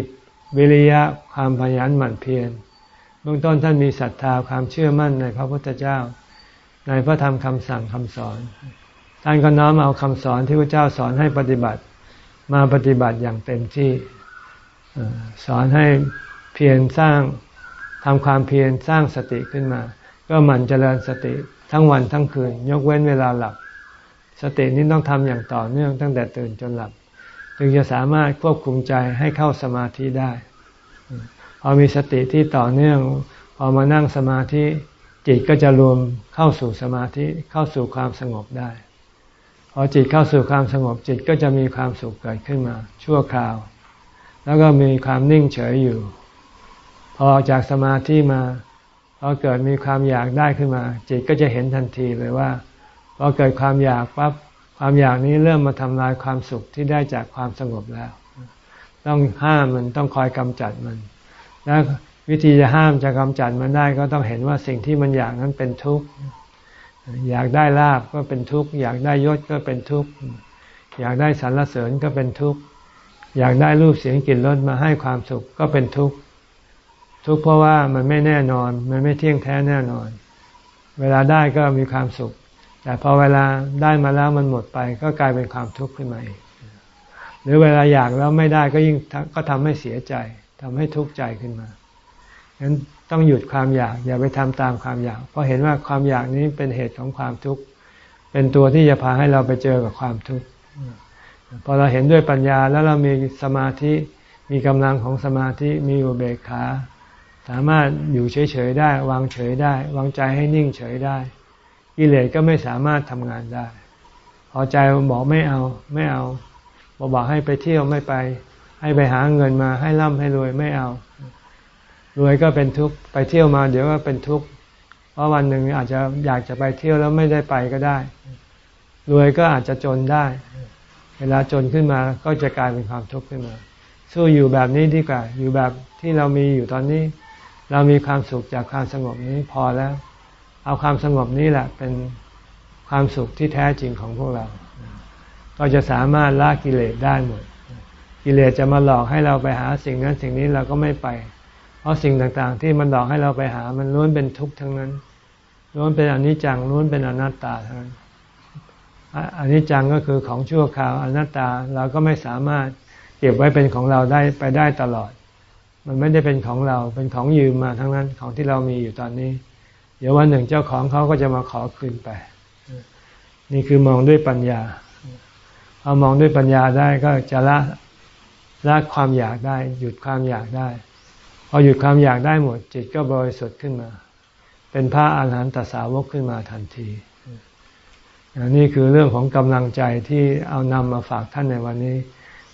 S1: วิริยะความพยายามหมั่นเพียรเบื้องต้นท่านมีศรัทธาความเชื่อมั่นในพระพุทธเจ้า ในพระธรรมคำสั่งคำสอน ท่านก็น้อมเอาคำสอนที่พระเจ้าสอนให้ปฏิบัติ มาปฏิบัติอย่างเต็มที่ สอนให้เพียรสร้างทำความเพียรสร้างสติขึ้นมา ก็หมั่นเจริญสติทั้งวันทั้งคืน ยกเว้นเวลาหลับ สตินี้ต้องทำอย่างต่อเนื่องตั้งแต่ตื่นจนหลับ จึงจะสามารถควบคุมใจให้เข้าสมาธิได้ พอมีสติที่ต่อเนื่อง พอมานั่งสมาธิจิตก็จะรวมเข้าสู่สมาธิเข้าสู่ความสงบได้ พอจิตเข้าสู่ความสงบจิตก็จะมีความสุขเกิดขึ้นมา ชั่วคราว แล้วก็มีความนิ่งเฉยอยู่ พอจากสมาธิมาพอเกิดมีความอยากได้ขึ้นมา จิตก็จะเห็นทันทีเลยว่าพอเกิดความอยากปั๊บความอยากนี้เริ่มมาทำลายความสุขที่ได้จากความสงบแล้ว ต้องห้ามมันต้องคอยกำจัดมัน แล้ววิธีจะห้ามจะกำจัดมันได้ก็ต้องเห็นว่าสิ่งที่มันอยากนั้นเป็นทุกข์อยากได้ลาบก็เป็นทุกข์อยากได้ยศก็เป็นทุกข์อยากได้สรรเสริญก็เป็นทุกข์ อยากได้รูปเสียงกลิ่นรสมาให้ความสุขก็เป็นทุกข์ทุกข์เพราะว่ามันไม่แน่นอน มันไม่เที่ยงแท้แน่นอน เวลาได้ก็มีความสุข แต่พอเวลาได้มาแล้วมันหมดไปก็กลายเป็นความทุกข์ขึ้นมาอีกหรือเวลาอยากแล้วไม่ได้ก็ยิ่งก็ทำให้เสียใจทำให้ทุกข์ใจขึ้นมาฉะนั้นต้องหยุดความอยาก อย่าไปทำตามความอยาก เพราะเห็นว่าความอยากนี้เป็นเหตุของความทุกข์เป็นตัวที่จะพาให้เราไปเจอกับความทุกข์ พอเราเห็นด้วยปัญญาแล้วเรามีสมาธิมีกำลังของสมาธิมีอุเบกขา สามารถอยู่เฉยๆได้ วางเฉยได้ วางใจให้นิ่งเฉยได้กิเลสก็ไม่สามารถทำงานได้ พอใจบอกไม่เอาไม่เอาบอกบอกให้ไปเที่ยวไม่ไป ให้ไปหาเงินมาให้ร่ำให้รวยไม่เอา รวยก็เป็นทุกข์ไปเที่ยวมา เดี๋ยวก็เป็นทุกข์เพราะวันหนึ่งอาจจะอยากจะไปเที่ยวแล้วไม่ได้ไปก็ได้ รวยก็อาจจะจนได้ เวลาจนขึ้นมาก็จะกลายเป็นความทุกข์ขึ้นมา สู้อยู่แบบนี้ดีกว่า อยู่แบบที่เรามีอยู่ตอนนี้ เรามีความสุขจากความสงบนี้พอแล้ว เอาความสงบนี้แหละเป็นความสุขที่แท้จริงของพวกเรา ก็จะสามารถละกิเลสได้หมด กิเลสจะมาหลอกให้เราไปหาสิ่งนั้นสิ่งนี้เราก็ไม่ไป เพราะสิ่งต่างๆ ที่มันหลอกให้เราไปหา มันล้วนเป็นทุกข์ทั้งนั้นล้วนเป็นอนิจจังล้วนเป็นอนัตตาทั้งนั้น อนิจจังก็คือของชั่วคราวอนัตตาเราก็ไม่สามารถเก็บไว้เป็นของเราได้ไปได้ตลอด มันไม่ได้เป็นของเราเป็นของยืมมาทั้งนั้นของที่เรามีอยู่ตอนนี้ เดี๋ยววันหนึ่งเจ้าของเขาก็จะมาขอคืนไป นี่คือมองด้วยปัญญาพอามองด้วยปัญญาได้ก็จะละละความอยากได้ หยุดความอยากได้ พอหยุดความอยากได้หมด จิตก็บริสุทธิ์ขึ้นมา เป็นพระอาหารหันตสาวกขึ้นมาทันที นี่คือเรื่องของกำลังใจที่เอานำมาฝากท่านในวันนี้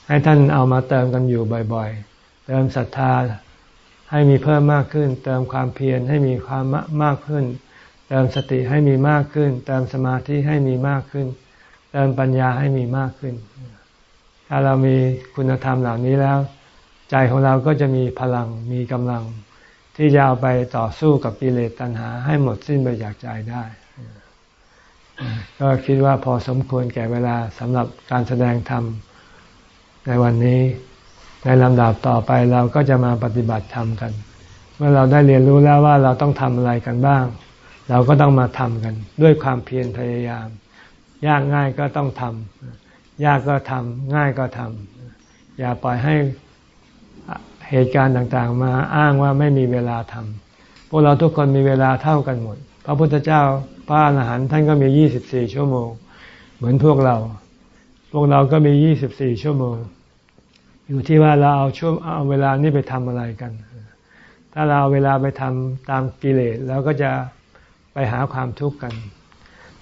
S1: ให้ท่านเอามาเติมกันอยู่บ่อยๆ เติมศรัทธาให้มีเพิ่มมากขึ้น เติมความเพียรให้มีความมากขึ้น เติมสติให้มีมากขึ้น เติมสมาธิให้มีมากขึ้น เติมปัญญาให้มีมากขึ้น ถ้าเรามีคุณธรรมเหล่านี้แล้ว ใจของเราก็จะมีพลังมีกำลัง ที่จะเอาไปต่อสู้กับกิเลสตัณหาให้หมดสิ้นไปจากใจได้ ก็คิดว่าพอสมควรแก่เวลาสำหรับการแสดงธรรมในวันนี้ ในลำดับต่อไปเราก็จะมาปฏิบัติธรรมกัน เมื่อเราได้เรียนรู้แล้วว่าเราต้องทำอะไรกันบ้าง เราก็ต้องมาทำกัน ด้วยความเพียรพยายาม ยากง่ายก็ต้องทำยากก็ทำง่ายก็ทำอย่าปล่อยให้เหตุการณ์ต่างๆ มาอ้างว่าไม่มีเวลาทำพวกเราทุกคนมีเวลาเท่ากันหมด พระพุทธเจ้า พระอรหันต์ท่านก็มียี่สิบสี่ชั่วโมง เหมือนพวกเรา พวกเราก็มียี่สิบสี่ชั่วโมง อยู่ที่ว่าเราเอาช่วงเอาเวลานี้ไปทำอะไรกัน ถ้าเราเอาเวลาไปทำตามกิเลสเราก็จะไปหาความทุกข์กัน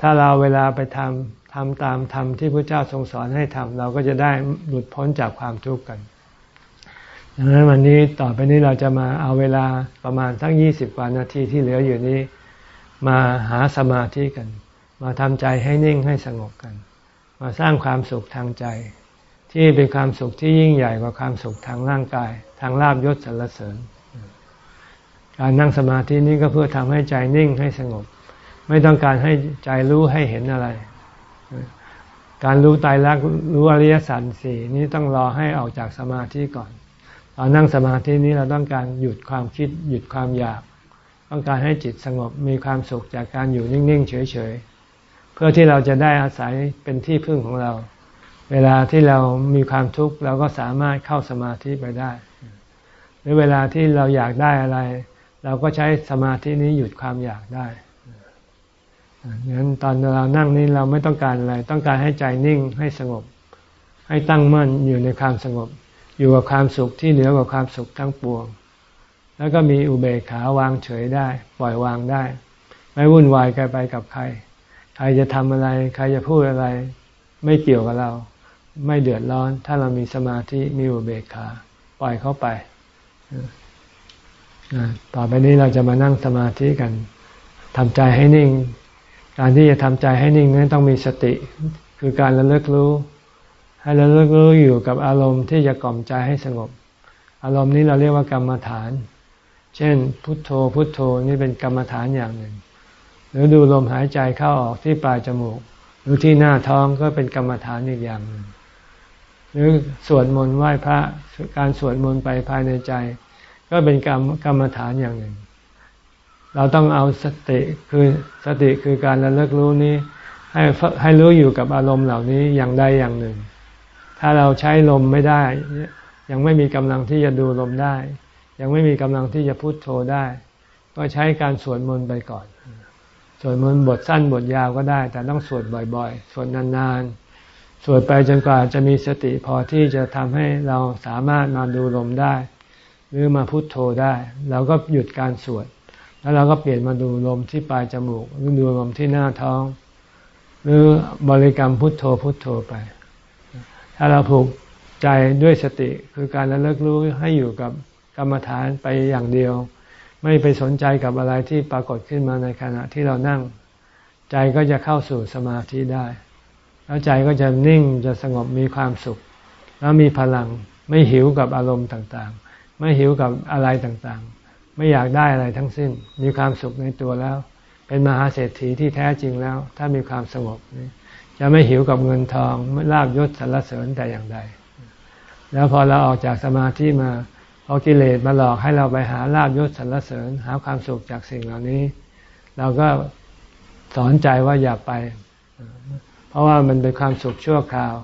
S1: ถ้าเราเวลาไปทำทำตามธรรมที่พระเจ้าทรงสอนให้ทำเราก็จะได้หลุดพ้นจากความทุกข์กันดังนั้นวันนี้ต่อไปนี้เราจะมาเอาเวลาประมาณทั้งยี่สิบกว่านาทีที่เหลืออยู่นี้ มาหาสมาธิกัน มาทำใจให้นิ่งให้สงบกัน มาสร้างความสุขทางใจ ที่เป็นความสุขที่ยิ่งใหญ่กว่าความสุขทางร่างกาย ทางลาบยศสรรเสริญ การนั่งสมาธินี้ก็เพื่อทำให้ใจนิ่งให้สงบ ไม่ต้องการให้ใจรู้ให้เห็นอะไร การรู้ตายรักรู้อริยสัจสี่นี้ต้องรอให้ออกจากสมาธิก่อนตอนนั่งสมาธินี้เราต้องการหยุดความคิดหยุดความอยาก ต้องการให้จิตสงบมีความสุขจากการอยู่นิ่ง ๆ เฉย ๆ เพื่อที่เราจะได้อาศัยเป็นที่พึ่งของเรา เวลาที่เรามีความทุกข์เราก็สามารถเข้าสมาธิไปได้ หรือเวลาที่เราอยากได้อะไร เราก็ใช้สมาธินี้หยุดความอยากได้ดังนั้นตอนเรานั่งนี้เราไม่ต้องการอะไร ต้องการให้ใจนิ่งให้สงบ ให้ตั้งมั่นอยู่ในความสงบ อยู่กับความสุขที่เหนือกว่าความสุขทั้งปวง แล้วก็มีอุเบกขาวางเฉยได้ ปล่อยวางได้ ไม่วุ่นวายกันไปกับใคร ใครจะทำอะไร ใครจะพูดอะไร ไม่เกี่ยวกับเรา ไม่เดือดร้อน ถ้าเรามีสมาธิมีอุเบกขา ปล่อยเขาไปต่อไปนี้เราจะมานั่งสมาธิกันทำใจให้นิ่ง การที่จะทำใจให้นิ่งนั้นต้องมีสติ คือการระลึกรู้ ให้ระลึกรู้อยู่กับอารมณ์ที่จะกล่อมใจให้สงบ อารมณ์นี้เราเรียกว่ากรรมฐาน เช่นพุทโธพุทโธนี่เป็นกรรมฐานอย่างหนึ่ง หรือดูลมหายใจเข้าออกที่ปลายจมูก หรือที่หน้าท้องก็เป็นกรรมฐานอีกอย่างหนึ่ง หรือสวดมนต์ไหว้พระการสวดมนต์ไปภายในใจ ก็เป็นกรรมกรรมฐานอย่างหนึ่ง เราต้องเอาสติคือสติคือการระลึกรู้นี้ให้ให้รู้อยู่กับอารมณ์เหล่านี้อย่างใดอย่างหนึ่ง ถ้าเราใช้ลมไม่ได้ ยังไม่มีกำลังที่จะดูลมได้ ยังไม่มีกำลังที่จะพูดโทได้ ก็ใช้การสวดมนต์ไปก่อนสวดมนต์บทสั้นบทยาวก็ได้ แต่ต้องสวดบ่อยๆ สวดนานๆ สวดไปจนกว่าจะมีสติพอที่จะทำให้เราสามารถนอนดูลมได้ หรือมาพุโทโธได้เราก็หยุดการสวด แล้วเราก็เปลี่ยนมาดูลมที่ปลายจมูกหรือดูลมที่หน้าท้อง หรือบริกรรมพุทโธพุทโธไป ถ้าเราผูกใจด้วยสติคือการระลึกรู้ให้อยู่กับ กรรมฐานไปอย่างเดียว ไม่ไปสนใจกับอะไรที่ปรากฏขึ้นมาในขณะที่เรานั่ง ใจก็จะเข้าสู่สมาธิได้ แล้วใจก็จะนิ่งจะสงบมีความสุข แล้วมีพลังไม่หิวกับอารมณ์ต่างๆ ไม่หิวกับอะไรต่างๆ ไม่อยากได้อะไรทั้งสิ้น มีความสุขในตัวแล้ว เป็นมหาเศรษฐีที่แท้จริงแล้ว ถ้ามีความสงบจะไม่หิวกับเงินทองไม่ลาบยศสรรเสริญแต่อย่างใด แล้วพอเราออกจากสมาธิมา พอกิเลสมาหลอกให้เราไปหาลาบยศสรรเสริญ หาความสุขจากสิ่งเหล่านี้ เราก็สอนใจว่าอย่าไป เพราะว่ามันเป็นความสุขชั่วคราว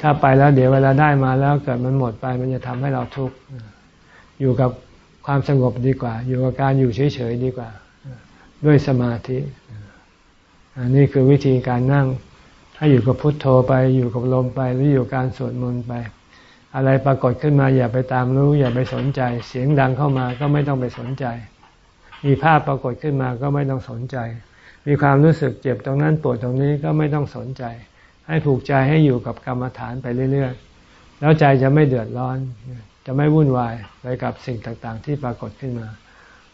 S1: ถ้าไปแล้วเดี๋ยวเวลาได้มาแล้วเกิดมันหมดไป มันจะทำให้เราทุกข์อยู่กับความสงบดีกว่า อยู่กับการอยู่เฉยๆดีกว่า ด้วยสมาธิอันนี้คือวิธีการนั่งให้อยู่กับพุทโธไปอยู่กับลมไปหรืออยู่การสวดมนต์ไป อะไรปรากฏขึ้นมาอย่าไปตามรู้ อย่าไปสนใจ เสียงดังเข้ามาก็ไม่ต้องไปสนใจ มีภาพปรากฏขึ้นมาก็ไม่ต้องสนใจ มีความรู้สึกเจ็บตรงนั้นปวดตรงนี้ก็ไม่ต้องสนใจ ให้ผูกใจให้อยู่กับกรรมฐานไปเรื่อยๆ แล้วใจจะไม่เดือดร้อน จะไม่วุ่นวายไปกับสิ่งต่างๆ ที่ปรากฏขึ้นมา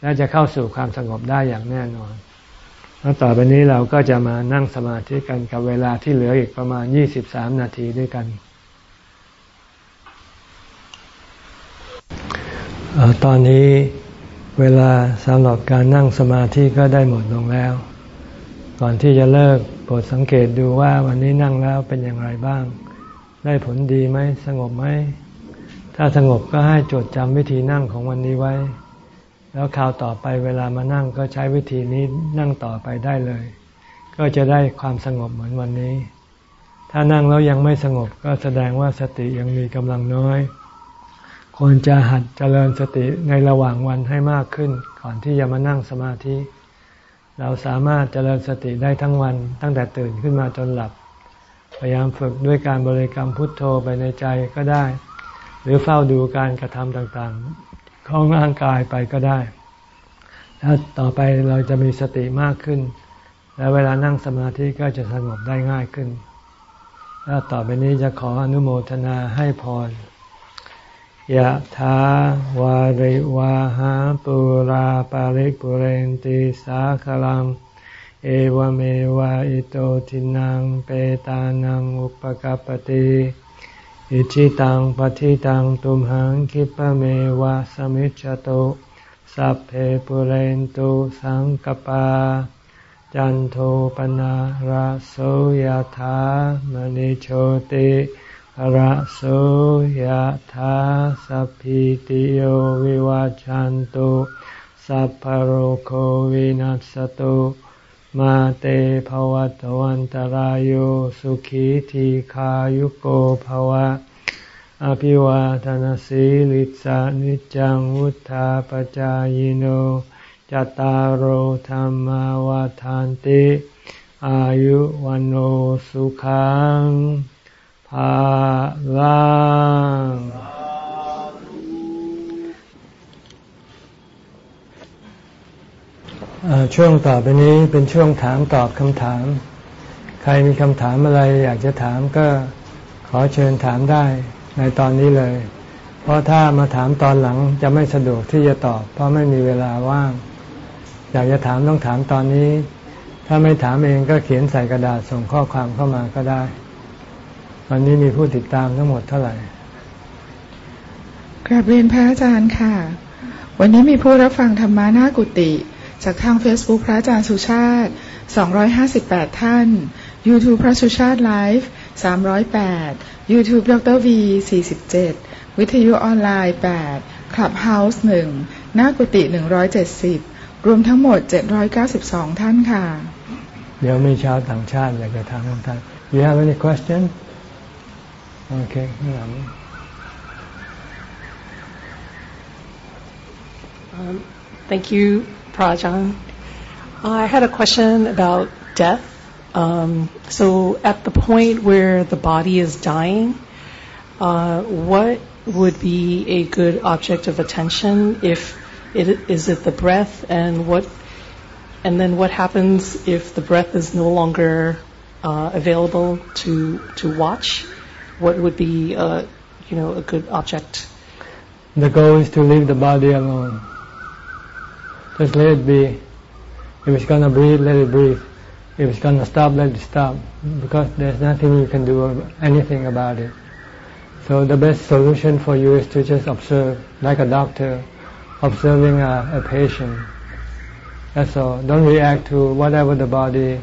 S1: และจะเข้าสู่ความสงบได้อย่างแน่นอนแล้วต่อไปนี้เราก็จะมานั่งสมาธิกันกับเวลาที่เหลืออีกประมาณ 23 นาทีด้วยกัน ตอนนี้เวลาสำหรับการนั่งสมาธิก็ได้หมดลงแล้ว ก่อนที่จะเลิกโปรดสังเกตดูว่าวันนี้นั่งแล้วเป็นอย่างไรบ้าง ได้ผลดีไหมสงบไหม ถ้าสงบก็ให้จดจำวิธีนั่งของวันนี้ไว้ แล้วคราวต่อไปเวลามานั่งก็ใช้วิธีนี้นั่งต่อไปได้เลย ก็จะได้ความสงบเหมือนวันนี้ ถ้านั่งแล้วยังไม่สงบก็แสดงว่าสติยังมีกำลังน้อย ควรจะหัดเจริญสติในระหว่างวันให้มากขึ้น ก่อนที่จะมานั่งสมาธิ เราสามารถเจริญสติได้ทั้งวัน ตั้งแต่ตื่นขึ้นมาจนหลับ พยายามฝึกด้วยการบริกรรมพุทโธไปในใจก็ได้ หรือเฝ้าดูการกระทำต่างๆ ของร่างกายไปก็ได้แล้วต่อไปเราจะมีสติมากขึ้น และเวลานั่งสมาธิก็จะสงบได้ง่ายขึ้นแล้วต่อไปนี้จะขออนุโมทนาให้พร ยะถาวาริวาหาปุราปาริปุเรนติสาคลัง เอวเมวะอิโตทินังเปตานังอุปกปติอิชิตังปฏิตังตุมหังคิปะเมวะสมิจจโตสัพเพปุเรนตุสังกปา จันโทปนะระโสยถามณิโชติ ระโสยธาสัพพิติโยวิวาจันตุสัพพโรโควินัสตุมาเตภวัตวันตารโยสุขีทีขายุโกภวะ อภิวาทนสีลิสานิจังวุธาปจายโนจตารโหธรรมวาทานติ อายุวันโอสุขัง ภาลังช่วงต่อไปนี้เป็นช่วงถามตอบคำถาม ใครมีคำถามอะไรอยากจะถามก็ขอเชิญถามได้ในตอนนี้เลย เพราะถ้ามาถามตอนหลังจะไม่สะดวกที่จะตอบ เพราะไม่มีเวลาว่าง อยากจะถามต้องถามตอนนี้ ถ้าไม่ถามเองก็เขียนใส่กระดาษส่งข้อความเข้ามาก็ได้ วันนี้มีผู้ติดตามทั้งหมดเท่าไหร่
S2: กราบเรียนพระอาจารย์ค่ะ วันนี้มีผู้รับฟังธรรมานากุติ จากทาง Facebook พระอาจารย์สุชาติ 258 ท่าน YouTube พระสุชาติไลฟ์308 YouTube ดร V 47 วิทยุออนไลน์ 8 Clubhouse 1หน้ากุติ170 รวมทั้งหมด 792 ท่านค่ะ
S1: เดี๋ยวมีชาวต่างชาติอยากจะถามท่าน You have any question? Okay.
S3: Um, thank you, Prajan. I had a question about death. Um, so, at the point where the body is dying, uh, what would be a good object of attention if it, is it the breath and what, and then what happens if the breath is no longer uh, available to to watch? What would be, uh, you know, a good object?
S1: The goal is to leave the body alone. Just let it be. If it's gonna breathe, let it breathe. If it's gonna stop, let it stop. Because there's nothing you can do anything about it. So the best solution for you is to just observe, like a doctor observing a, a patient. That's all. Don't react to whatever the body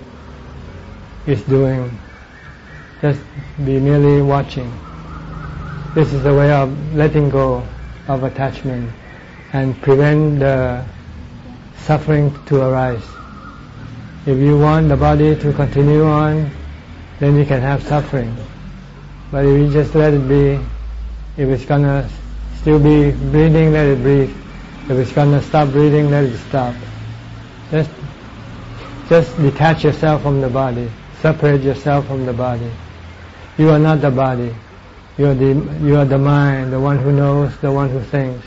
S1: is doing. Just be merely watching. This is the way of letting go of attachment and prevent the suffering to arise. If you want the body to continue on, then you can have suffering. But if you just let it be, if it's gonna still be breathing, let it breathe. If it's gonna stop breathing, let it stop. Just, just detach yourself from the body. Separate yourself from the body. You are not the body. You are the, you are the mind, the one who knows, the one who thinks.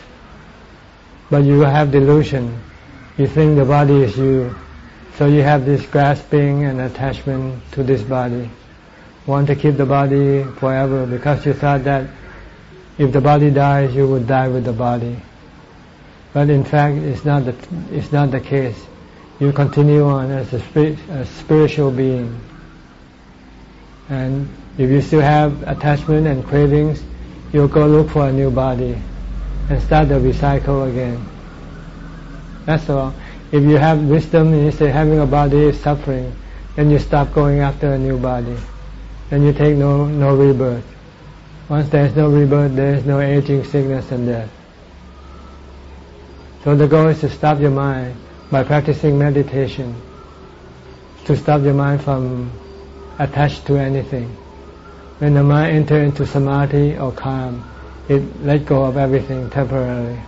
S1: But you have delusion. You think the body is you. So you have this grasping and attachment to this body. Want to keep the body forever because you thought that if the body dies, you would die with the body. But in fact, it's not the, it's not the case. You continue on as a, spirit, a spiritual being. And if you still have attachment and cravings, you'll go look for a new body and start the recycle again. That's all. If you have wisdom and you say having a body is suffering, then you stop going after a new body. Then you take no, no rebirth. Once there is no rebirth, there is no aging, sickness and death. So the goal is to stop your mind by practicing meditation, to stop your mind from attached to anything. When the mind enters into samadhi or calm, it let go of everything temporarily.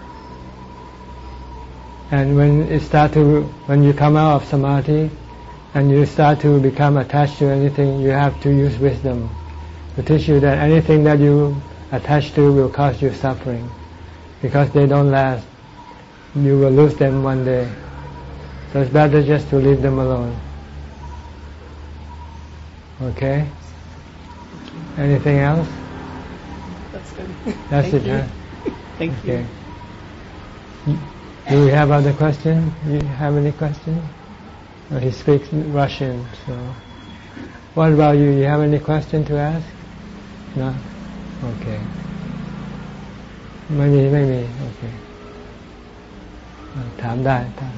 S1: And when it start to, when you come out of samadhi, and you start to become attached to anything, you have to use wisdom to teach you that anything that you attach to will cause you suffering, because they don't last you will lose them one day. So it's better just to leave them alone. Okay? Anything else?
S3: That's good.
S1: That's
S3: Thank
S1: it,
S3: you.
S1: huh?
S3: Thank
S1: Okay.
S3: you.
S1: Do we have other questions? Do you have any questions? Oh, he speaks Russian, so. What about you? You have any question to ask? No? Okay. Maybe, maybe. Okay. ถามได้ถาม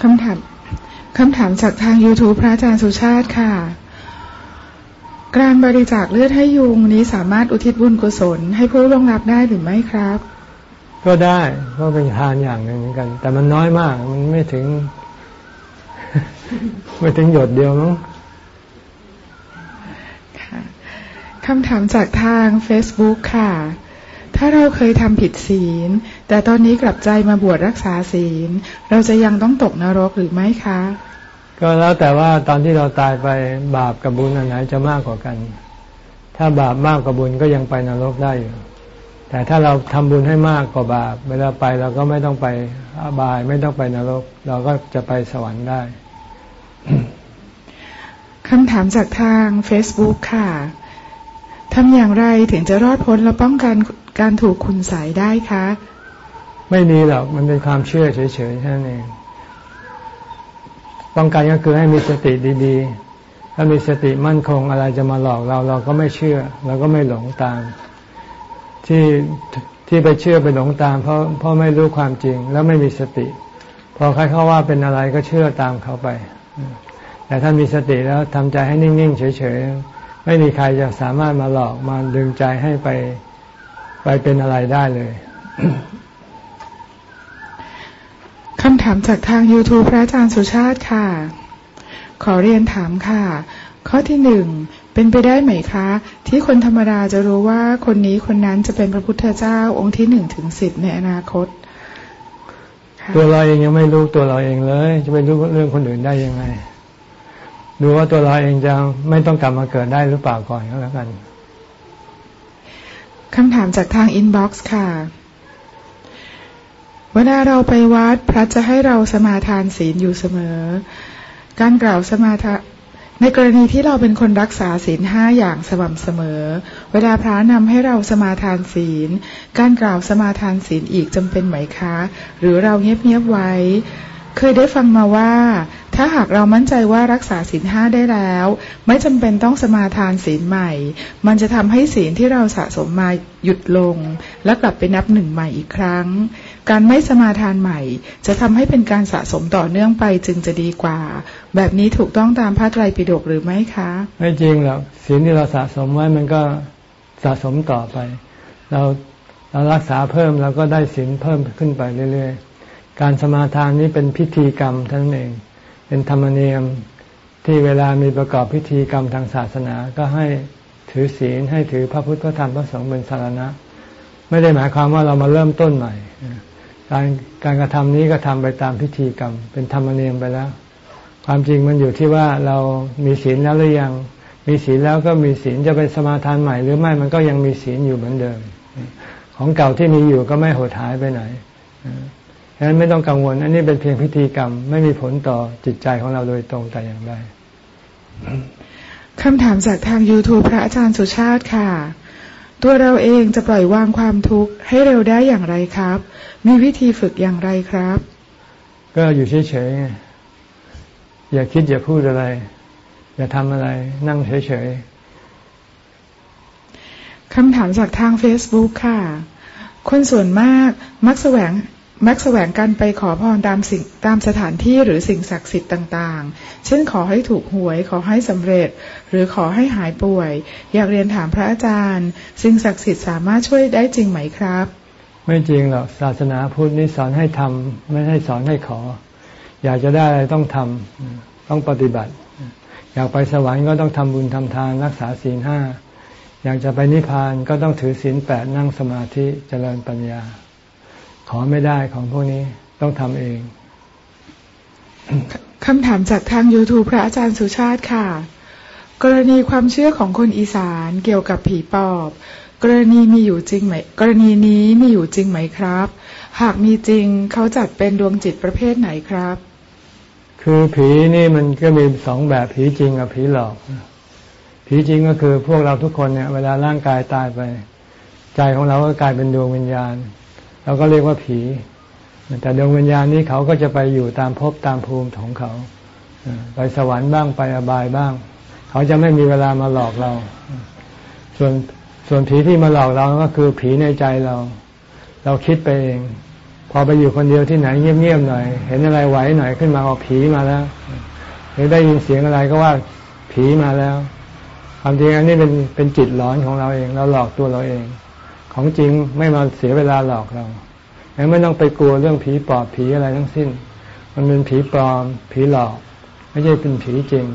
S2: คำถาม คำถามจากทาง YouTube พระอาจารย์สุชาติค่ะ การบริจาคเลือดให้ยุงนี้สามารถอุทิศบุญกุศล ให้ผู้ร่วงรับได้หรือไม่ครับ
S1: ก็ได้ก็เป็นทานอย่างหนึ่งเหมือนกัน แต่มันน้อยมาก มันไม่ถึง ไม่ถึงหยดเดียวมั้ง
S2: ค่ะคำถามจากทาง Facebook ค่ะ ถ้าเราเคยทำผิดศีล แต่ตอนนี้กลับใจมาบวชรักษาศีล เราจะยังต้องตกนรกหรือไม่คะ
S1: ก็แล้วแต่ว่าตอนที่เราตายไปบาปกับบุญอันไหนจะมากกว่ากัน ถ้าบาปมากกว่าบุญก็ยังไปนรกได้อยู่ แต่ถ้าเราทำบุญให้มากกว่าบาป เวลาไปเราก็ไม่ต้องไปอบายไม่ต้องไปนรก เราก็จะไปสวรรค์ได้
S2: คำถามจากทาง Facebook ค่ะ ทำอย่างไรถึงจะรอดพ้นและป้องกันการถูกคุณสายได้คะ
S1: ไม่มีหรอกมันเป็นความเชื่อเฉยๆแค่นั้นเองป้องกันก็คือให้มีสติดีๆ ถ้ามีสติมั่นคงอะไรจะมาหลอกเราเราก็ไม่เชื่อ เราก็ไม่หลงตาม ที่ที่ไปเชื่อไปหลงตาม เพราะเพราะไม่รู้ความจริง แล้วไม่มีสติ พอใครเขาว่าเป็นอะไรก็เชื่อตามเขาไป แต่ถ้ามีสติแล้วทำใจให้นิ่งๆเฉยๆ ไม่มีใครจะสามารถมาหลอกมาดึงใจให้ไปไปเป็นอะไรได้เลยา
S2: มจากทาง YouTube พระอาจารย์สุชาติค่ะ ขอเรียนถามค่ะ ข้อที่หนึ่งเป็นไปได้ไหมคะ ที่คนธรรมดาจะรู้ว่าคนนี้คนนั้นจะเป็นพระพุทธเจ้าองค์ที่หนึ่งถึงสิบในอนาคตค่ะ
S1: ตัวเราเองยังไม่รู้ตัวเราเองเลย จะไปรู้เรื่องคนอื่นได้ยังไง ดูว่าตัวเราเองจะไม่ต้องกลับมาเกิดได้หรือเปล่าก่อนก็แล้วกัน
S2: คำถามจากทาง inbox ค่ะ เวลาเราไปวัดพระจะให้เราสมาทานศีลอยู่เสมอ การกล่าวสมาทานในกรณีที่เราเป็นคนรักษาศีลห้าอย่างสม่ำเสมอ เวลาพระนำให้เราสมาทานศีล การกล่าวสมาทานศีลอีกจำเป็นไหมคะ หรือเราเงียบๆไว้ เคยได้ฟังมาว่า ถ้าหากเรามั่นใจว่ารักษาศีลห้าได้แล้ว ไม่จำเป็นต้องสมาทานศีลใหม่ มันจะทำให้ศีลที่เราสะสมมาหยุดลง และกลับไปนับหนึ่งใหม่อีกครั้ง การไม่สมาทานใหม่ จะทำให้เป็นการสะสมต่อเนื่องไปจึงจะดีกว่า แบบนี้ถูกต้องตามพระไตรปิฎกหรือไม่คะ
S1: ไม่จริงหรอกศีลที่เราสะสมไว้มันก็สะสมต่อไป เราเรารักษาเพิ่มเราก็ได้ศีลเพิ่มขึ้นไปเรื่อย ๆ การสมาทานนี้เป็นพิธีกรรมท่านั้นเอง เป็นธรรมเนียมที่เวลามีประกอบพิธีกรรมทางศาสนาก็ให้ถือศีลให้ถือพระพุทธพระธรรมพระสงฆ์เป็นสารณะ ไม่ได้หมายความว่าเรามาเริ่มต้นใหม่ การการกระทำนี้ก็ทำไปตามพิธีกรรม เป็นธรรมเนียมไปแล้ว ความจริงมันอยู่ที่ว่าเรามีศีลแล้วหรือยัง มีศีลแล้วก็มีศีลจะเป็นสมาทานใหม่ หรือไม่มันก็ยังมีศีลอยู่เหมือนเดิม ของเก่าที่มีอยู่ก็ไม่หดหายไปไหนฉะนั้นไม่ต้องกังวล อันนี้เป็นเพียงพิธีกรรม ไม่มีผลต่อจิตใจของเราโดยตรงแต่อย่างใด
S2: คำถามจากทาง YouTube พระอาจารย์สุชาติค่ะ ตัวเราเองจะปล่อยวางความทุกข์ให้เร็วได้อย่างไรครับ มีวิธีฝึกอย่างไรครับ
S1: ก็อยู่เฉยๆไงอย่าคิดอย่าพูดอะไร อย่าทำอะไร นั่งเฉย
S2: คำถามจากทาง Facebook ค่ะ คนส่วนมากมักแสวง มักแสวงการไปขอพรตามสิ่งตามสถานที่หรือสิ่งศักดิ์สิทธิ์ต่างๆ เช่นขอให้ถูกหวย ขอให้สำเร็จ หรือขอให้หายป่วย อยากเรียนถามพระอาจารย์ สิ่งศักดิ์สิทธิ์สามารถช่วยได้จริงไหมครับ
S1: ไม่จริงหรอกศาสนาพุทธนี่สอนให้ทำไม่ให้สอนให้ขอ อยากจะได้อะไรต้องทำต้องปฏิบัติ อยากไปสวรรค์ก็ต้องทำบุญทำทานรักษาศีลห้าอยากจะไปนิพพานก็ต้องถือศีลแปดนั่งสมาธิเจริญปัญญา ขอไม่ได้ของพวกนี้ต้องทำเอง
S2: คำถามจากทาง YouTube พระอาจารย์สุชาติค่ะ กรณีความเชื่อของคนอีสานเกี่ยวกับผีปอบ กรณีมีอยู่จริงไหม กรณีนี้มีอยู่จริงไหมครับ หากมีจริงเขาจัดเป็นดวงจิตประเภทไหนครับ
S1: คือผีนี่มันก็มีสองแบบผีจริงกับผีหลอก ผีจริงก็คือพวกเราทุกคนเนี่ย เวลาร่างกายตายไป ใจของเราก็กลายเป็นดวงวิญญาณ เราก็เรียกว่าผี แต่ดวงวิญญาณนี้เขาก็จะไปอยู่ตามภพตามภูมิของเขาไปสวรรค์บ้างไปอบายบ้าง เขาจะไม่มีเวลามาหลอกเรา ส่วนส่วนผีที่มาหลอกเราก็คือผีในใจเรา เราคิดไปเอง พอไปอยู่คนเดียวที่ไหนเงียบๆหน่อย เห็นอะไรไหวหน่อยขึ้นมาเอาผีมาแล้วหรือได้ยินเสียงอะไรก็ว่าผีมาแล้วความจริงอันนี้เป็นเป็นจิตหลอนของเราเอง เราหลอกตัวเราเอง ของจริงไม่มาเสียเวลาหลอกเราไม่ต้องไปกลัวเรื่องผีปอบผีอะไรทั้งสิ้น มันเป็นผีปลอม ผีหลอก ไม่ใช่เป็นผีจริง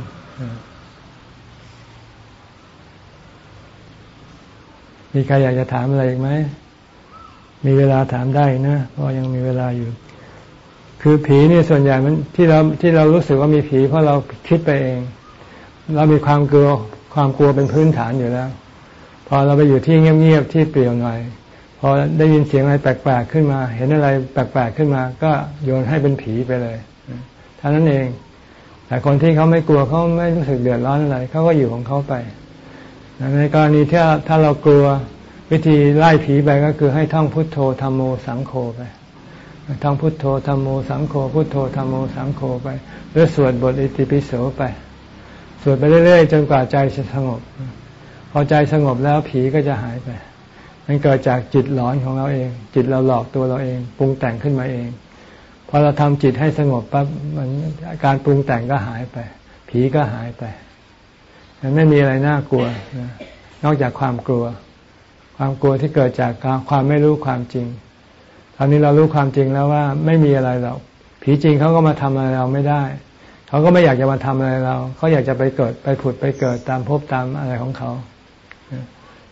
S1: มีใครอยากจะถามอะไรอีกไหม มีเวลาถามได้นะเพราะยังมีเวลาอยู่ คือผีนี่ส่วนใหญ่มันที่เราที่เรารู้สึกว่ามีผี เพราะเราคิดไปเอง เรามีความกลัวความกลัวเป็นพื้นฐานอยู่แล้ว พอเราไปอยู่ที่เงียบๆที่เปลี่ยวหน่อยพอได้ยินเสียงอะไรแปลกๆขึ้นมา เห็นอะไรแปลกๆขึ้นมา ก็โยนให้เป็นผีไปเลยเท่านั้นเอง แต่คนที่เขาไม่กลัวเขาไม่รู้สึกเดือดร้อนอะไรเขาก็อยู่ของเขาไปในกรณีที่ถ้าเรากลัววิธีไล่ผีไปก็คือให้ท่องพุทโธธรรมโมสังโฆไปท่องพุทโธธรรมโมสังโฆพุทโธธรรมโมสังโฆไปหรือสวดบทอิติปิโสไป สวดไปเรื่อยๆจนกว่าใจจะสงบ พอใจสงบแล้วผีก็จะหายไป มันเกิดจากจิตหลอนของเราเอง จิตเราหลอกตัวเราเอง ปรุงแต่งขึ้นมาเอง พอเราทำจิตให้สงบปั๊บมันการปรุงแต่งก็หายไป ผีก็หายไปมันไม่มีอะไรน่ากลัว นอกจากความกลัว ความกลัวที่เกิดจากความไม่รู้ความจริงตอนนี้เรารู้ความจริงแล้วว่าไม่มีอะไรหรอกผีจริงเขาก็มาทำอะไรเราไม่ได้เขาก็ไม่อยากจะมาทำอะไรเราเขาอยากจะไปเกิดไปผุดไปเกิดตามภพตามอะไรของเขา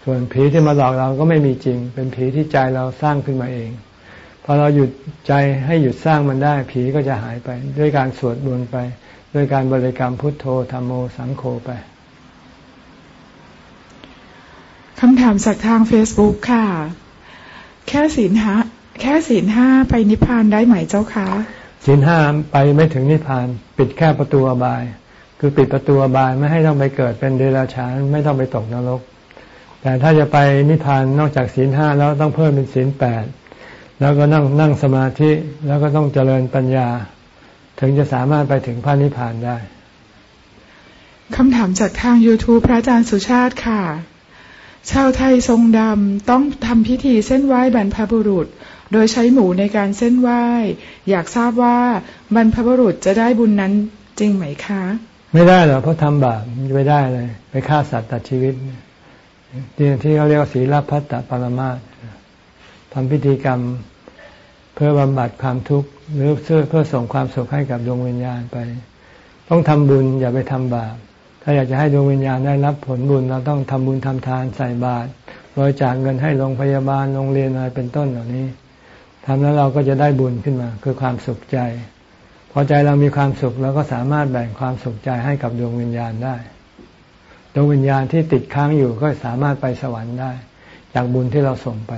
S1: ส่วนผีที่มาหลอกเราก็ไม่มีจริง เป็นผีที่ใจเราสร้างขึ้นมาเอง พอเราหยุดใจให้หยุดสร้างมันได้ ผีก็จะหายไป ด้วยการสวดมนต์ไป ด้วยการบริกรรมพุทโธธรรมโมสังโฆไป
S2: คำถามจากทาง Facebook ค่ะ แค่ศีลห้าแค่ศีลห้าไปนิพพานได้ไหมเจ้าคะ
S1: ศีลห้าไปไม่ถึงนิพพาน ปิดแค่ประตูอบาย คือปิดประตูอบายไม่ให้ต้องไปเกิดเป็นเดรัจฉานไม่ต้องไปตกนรก แต่ถ้าจะไปนิพพานนอกจากศีลห้าแล้วต้องเพิ่มเป็นศีลแปดแล้วก็นั่งนั่งสมาธิแล้วก็ต้องเจริญปัญญา ถึงจะสามารถไปถึงพระนิพพานได้
S2: คำถามจากทาง YouTube พระอาจารย์สุชาติค่ะ ชาวไทยทรงดำต้องทำพิธีเส้นไหว้บรรพบุรุษ โดยใช้หมูในการเส้นไหว้ อยากทราบว่าบรรพบุรุษจะได้บุญนั้นจริงไหมคะ
S1: ไม่ได้หรอกเพราะทำบาปไม่ได้เลย ไปฆ่าสัตว์ตัดชีวิต ที่ที่เขาเรียกว่าศีลพัตตปรมาทำพิธีกรรมเพื่อบำบัดความทุกข์หรือเพื่อส่งความสุขให้กับดวงวิญญาณไป ต้องทำบุญอย่าไปทำบาปถ้าอยากจะให้ดวงวิญญาณได้รับผลบุญ เราต้องทำบุญทำทานใส่บาตรบริจาคเงินให้โรงพยาบาลโรงเรียนอะไรเป็นต้นเหล่านี้ทำแล้วเราก็จะได้บุญขึ้นมา คือความสุขใจ พอใจเรามีความสุขเราก็สามารถแบ่งความสุขใจให้กับดวงวิญญาณได้ ดวงวิญญาณที่ติดค้างอยู่ก็สามารถไปสวรรค์ได้ จากบุญที่เราส่งไป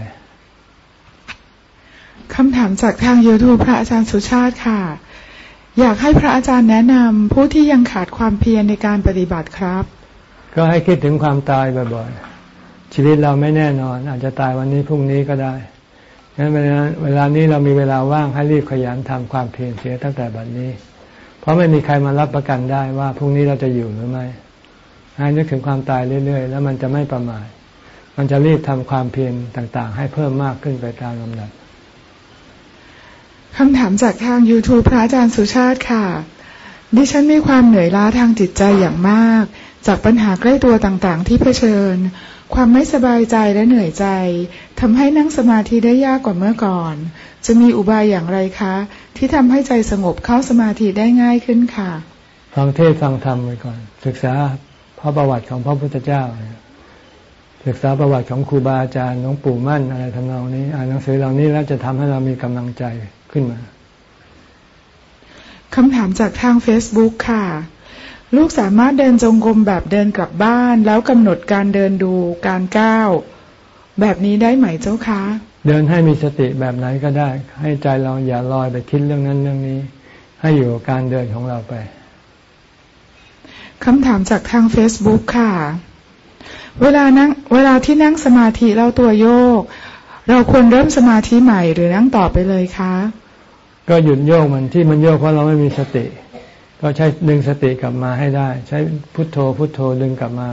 S2: คำถามจากทางยูทูบพระอาจารย์สุชาติค่ะ อยากให้พระอาจารย์แนะนำผู้ที่ยังขาดความเพียรในการปฏิบัติครับ
S1: ก็ให้คิดถึงความตายบ่อยๆ ชีวิตเราไม่แน่นอน อาจจะตายวันนี้พรุ่งนี้ก็ได้งั้นเวลาเวลานี้เรามีเวลาว่างให้รีบขยันทำความเพียรเสียตั้งแต่บัดนี้ เพราะไม่มีใครมารับประกันได้ว่าพรุ่งนี้เราจะอยู่หรือไม่ ให้นึกถึงความตายเรื่อย ๆ แล้วมันจะไม่ประมาทมันจะรีบทำความเพียรต่างๆ ให้เพิ่มมากขึ้นไปตามลำดับ
S2: คำถามจากทาง YouTube พระอาจารย์สุชาติค่ะ ดิฉันมีความเหนื่อยล้าทางจิตใจอย่างมาก จากปัญหาใกล้ตัวต่างๆ ที่เผชิญ ความไม่สบายใจและเหนื่อยใจทำให้นั่งสมาธิได้ยากกว่าเมื่อก่อน จะมีอุบายอย่างไรคะ ที่ทำให้ใจสงบเข้าสมาธิได้ง่ายขึ้นค่ะ
S1: ฟังเทศฟังธรรมไปก่อน ศึกษาพ ระประวัติของพระพุทธเจ้า ศึกษาประวัติของครูบาอาจารย์หลวงปู่มั่นอะไรทำนองนี้ อ่านหนังสือเหล่านี้แล้วจะทำให้เรามีกำลังใจขึ้นมา
S2: คำถามจากทาง Facebook ค่ะ ลูกสามารถเดินจงกรมแบบเดินกลับบ้าน แล้วกำหนดการเดินดูการก้าวแบบนี้ได้ไหมเจ้าคะ
S1: เดินให้มีสติแบบไหนก็ได้ ให้ใจเราอย่าลอยไปคิดเรื่องนั้นเรื่องนี้ ให้อยู่กับการเดินของเราไป
S2: คำถามจากทาง Facebook ค่ะ เวลานั่งเวลาที่นั่งสมาธิแล้วตัวโยก เราควรเริ่มสมาธิใหม่หรือนั่งต่อไปเลยคะ
S1: ก็หยุดโยกมันที่มันโยกเพราะเราไม่มีสติ ก็ใช้ดึงสติกลับมาให้ได้ ใช้พุทโธพุทโธดึงกลับมา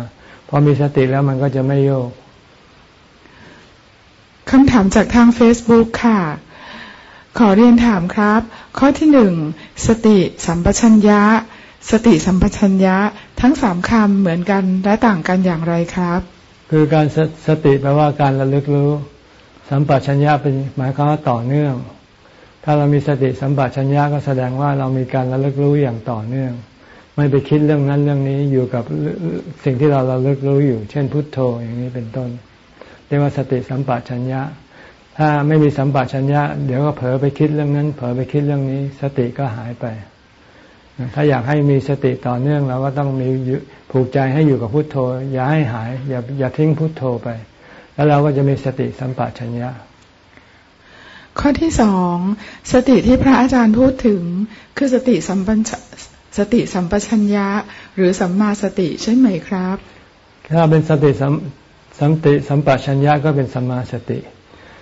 S1: พอมีสติแล้วมันก็จะไม่โยก
S2: คำถามจากทาง Facebook ค่ะ ขอเรียนถามครับ ข้อที่หนึ่งสติสัมปชัญญะ สติสัมปชัญญะทั้งสามคำเหมือนกันและต่างกันอย่างไรครับ
S1: คือการสสติแปลว่าการระลึกรู้ สัมปชัญญะเป็นหมายความว่าต่อเนื่อง ถ้าเรามีสติสัมปชัญญะก็แสดงว่าเรามีการระลึกรู้อย่างต่อเนื่อง ไม่ไปคิดเรื่องนั้นเรื่องนี้อยู่กับสิ่งที่เราระลึกรู้อยู่ เช่นพุทโธอย่างนี้เป็นต้นเรียกว่าสติสัมปชัญญะ ถ้าไม่มีสัมปชัญญะ เดี๋ยวก็เผลอไปคิดเรื่องนั้น เผลอไปคิดเรื่องนี้ สติก็หายไป ถ้าอยากให้มีสติต่อเนื่องเราก็ต้องมีผูกใจให้อยู่กับพุทโธ อย่าให้หาย อย่าอย่าทิ้งพุทโธไป แล้วเราก็จะมีสติสัมปชัญญะ
S2: ข้อที่สองสติที่พระอาจารย์พูดถึง คือสติสัมปัญสติสัมปชัญญะ หรือสัมมาสติใช่ไหมครับ
S1: ถ้าเป็นสติสัมสัมติสัมปชัญญะก็เป็นสัมมาสติ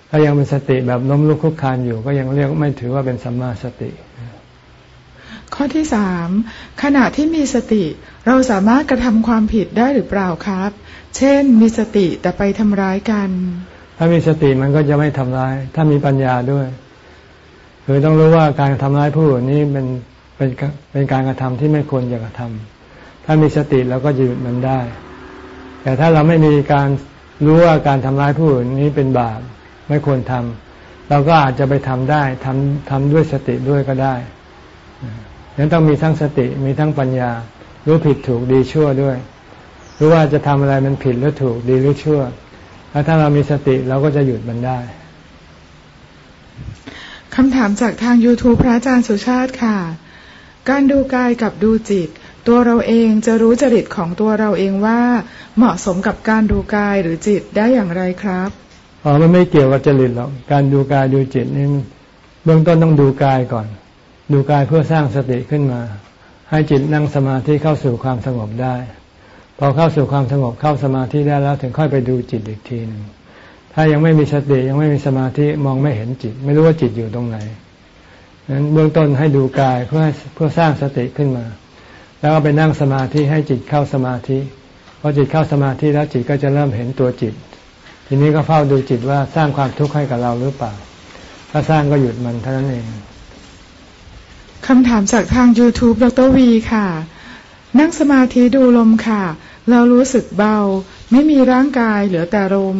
S1: ถ้ายังเป็นสติแบบล้มลุกคุกคานอยู่ ก็ยังเรียกไม่ถือว่าเป็นสัมมาสติ
S2: ข้อที่สามขณะที่มีสติ เราสามารถกระทำความผิดได้หรือเปล่าครับ เช่น มีสติแต่ไปทำร้ายกัน
S1: ถ้ามีสติมันก็จะไม่ทำร้าย ถ้ามีปัญญาด้วยคือต้องรู้ว่าการทำร้ายผู้อื่นนี้เป็นเป็นเป็นการกระทำที่ไม่ควรจะกระทำถ้ามีสติเราก็หยุดมันได้ แต่ถ้าเราไม่มีการรู้ว่าการทำร้ายผู้อื่นนี้เป็นบาปไม่ควรทำเราก็อาจจะไปทำได้ทำทำด้วยสติด้วยก็ได้ ดังนั้นต้องมีทั้งสติมีทั้งปัญญา รู้ผิดถูกดีชั่วด้วย รู้ว่าจะทำอะไรมันผิดหรือถูกดีหรือชั่ว แล้วถ้าเรามีสติเราก็จะหยุดมันได้
S2: คำถามจากทาง YouTube พระอาจารย์สุชาติค่ะ การดูกายกับดูจิต ตัวเราเองจะรู้จริตของตัวเราเองว่า เหมาะสมกับการดูกายหรือจิตได้อย่างไรครับ
S1: อ๋อมันไม่เกี่ยวกับจริตหรอกการดูกายดูจิตนี่เบื้องต้นต้องดูกายก่อน ดูกายเพื่อสร้างสติขึ้นมา ให้จิตนั่งสมาธิเข้าสู่ความสงบได้ พอเข้าสู่ความสงบเข้าสมาธิได้แล้วถึงค่อยไปดูจิตอีกทีหนึ่งถ้ายังไม่มีสติยังไม่มีสมาธิมองไม่เห็นจิต ไม่รู้ว่าจิตอยู่ตรงไหนนั้นเบื้องต้นให้ดูกายเพื่อเพื่อสร้างสติขึ้นมา แล้วก็ไปนั่งสมาธิให้จิตเข้าสมาธิพอจิตเข้าสมาธิแล้วจิตก็จะเริ่มเห็นตัวจิต ทีนี้ก็เฝ้าดูจิตว่าสร้างความทุกข์ให้กับเราหรือเปล่า ถ้าสร้างก็หยุดมันเท่านั้นเอง
S2: คำถามจากทาง YouTube ดรวีค่ะ นั่งสมาธิดูลมค่ะ เรารู้สึกเบา ไม่มีร่างกายเหลือแต่ลม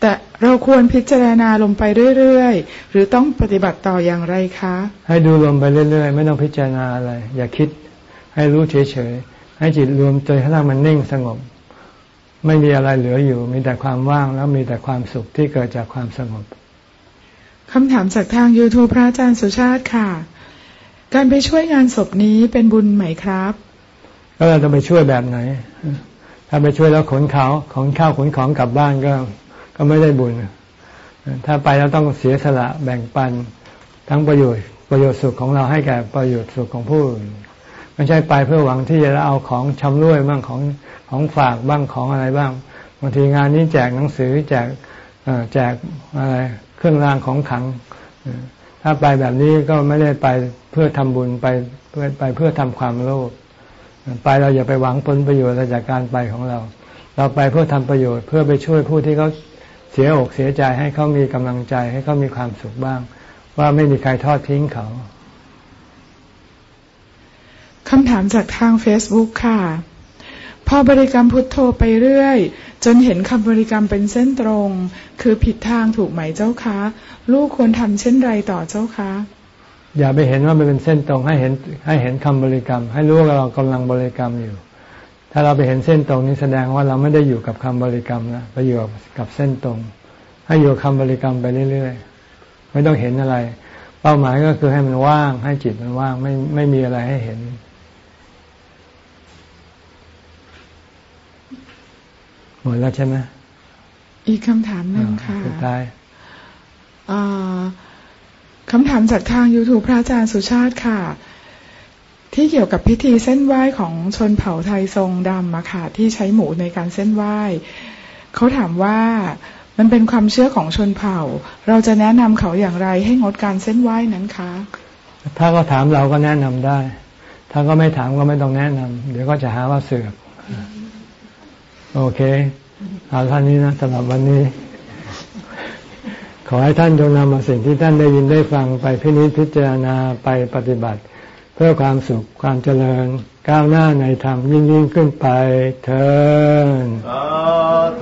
S2: แต่เราควรพิจารณาลงไปเรื่อยๆ หรือต้องปฏิบัติต่ออย่างไรคะ
S1: ให้ดูลมไปเรื่อยๆ ไม่ต้องพิจารณาอะไร อย่าคิด ให้รู้เฉยๆ ให้จิตรวมใจข้างล่างมันนิ่งสงบ ไม่มีอะไรเหลืออยู่ มีแต่ความว่างแล้วมีแต่ความสุขที่เกิดจากความสงบ
S2: คำถามจากทาง YouTube พระอาจารย์สุชาติค่ะ การไปช่วยงานศพนี้เป็นบุญไหมครับ
S1: แล้วเราจะไปช่วยแบบไหน ถ้าไปช่วยแล้วขนเขาขนข้าวขนของกลับบ้านก็ก็ไม่ได้บุญ ถ้าไปเราต้องเสียสละแบ่งปันทั้งประโยชน์ประโยชน์สุขของเราให้แก่ประโยชน์สุขของผู้อื่นไม่ใช่ไปเพื่อหวังที่จะเอาของชำร่วยบ้างของของฝากบ้างของอะไรบ้างบางทีงานนี้แจกหนังสือแจกแจกอะไรเครื่องรางของขัง ถ้าไปแบบนี้ก็ไม่ได้ไปเพื่อทำบุญไปเพื่อไปเพื่อทำความโลภไปเราอย่าไปหวังผลประโยชน์จากการไปของเรา เราไปเพื่อทำประโยชน์ เพื่อไปช่วยผู้ที่เขาเสียอกเสียใจให้เขามีกำลังใจ ให้เขามีความสุขบ้าง ว่าไม่มีใครทอดทิ้งเขา
S2: คำถามจากทาง Facebook ค่ะ พอบริกรรมพุทโธไปเรื่อย จนเห็นคำบริกรรมเป็นเส้นตรง คือผิดทางถูกไหมเจ้าคะ ลูกควรทำเช่นไรต่อเจ้าคะ
S1: อย่าไปเห็นว่ามันเป็นเส้นตรงให้เห็นให้เห็นคำบริกรรม ให้รู้ว่าเรากำลังบริกรรมอยู่ ถ้าเราไปเห็นเส้นตรงนี้แสดงว่าเราไม่ได้อยู่กับคำบริกรรมแล้วไปอยู่กับเส้นตรง ให้อยู่คำบริกรรมไปเรื่อยๆไม่ต้องเห็นอะไร เป้าหมายก็คือให้มันว่าง ให้จิตมันว่างไม่ไม่มีอะไรให้เห็น หมดแล้วใช่ไหม
S2: อีกคำถามหนึ่งค่ะ
S1: สุดท้าย
S2: คำถามจากทาง YouTube พระอาจารย์สุชาติค่ะ ที่เกี่ยวกับพิธีเส้นไหว้ของชนเผ่าไทยทรงดำอะค่ะที่ใช้หมูในการเส้นไหว้เขาถามว่ามันเป็นความเชื่อของชนเผ่า เราจะแนะนำเขาอย่างไรให้งดการเส้นไหว้นั้นคะ
S1: ถ้าก็ถามเราก็แนะนำได้ ถ้าก็ไม่ถามก็ไม่ต้องแนะนำเดี๋ยวก็จะหาว่าเสือก โอเค เอาท่านนี้นะสำหรับวันนี้ ขอให้ท่านจงนำสิ่งที่ท่านได้ยินได้ฟังไปพินิจพิจารณาไปปฏิบัติ เพื่อความสุขความเจริญ ก้าวหน้าในธรรมยิ่งยิ่งขึ้นไปเถิด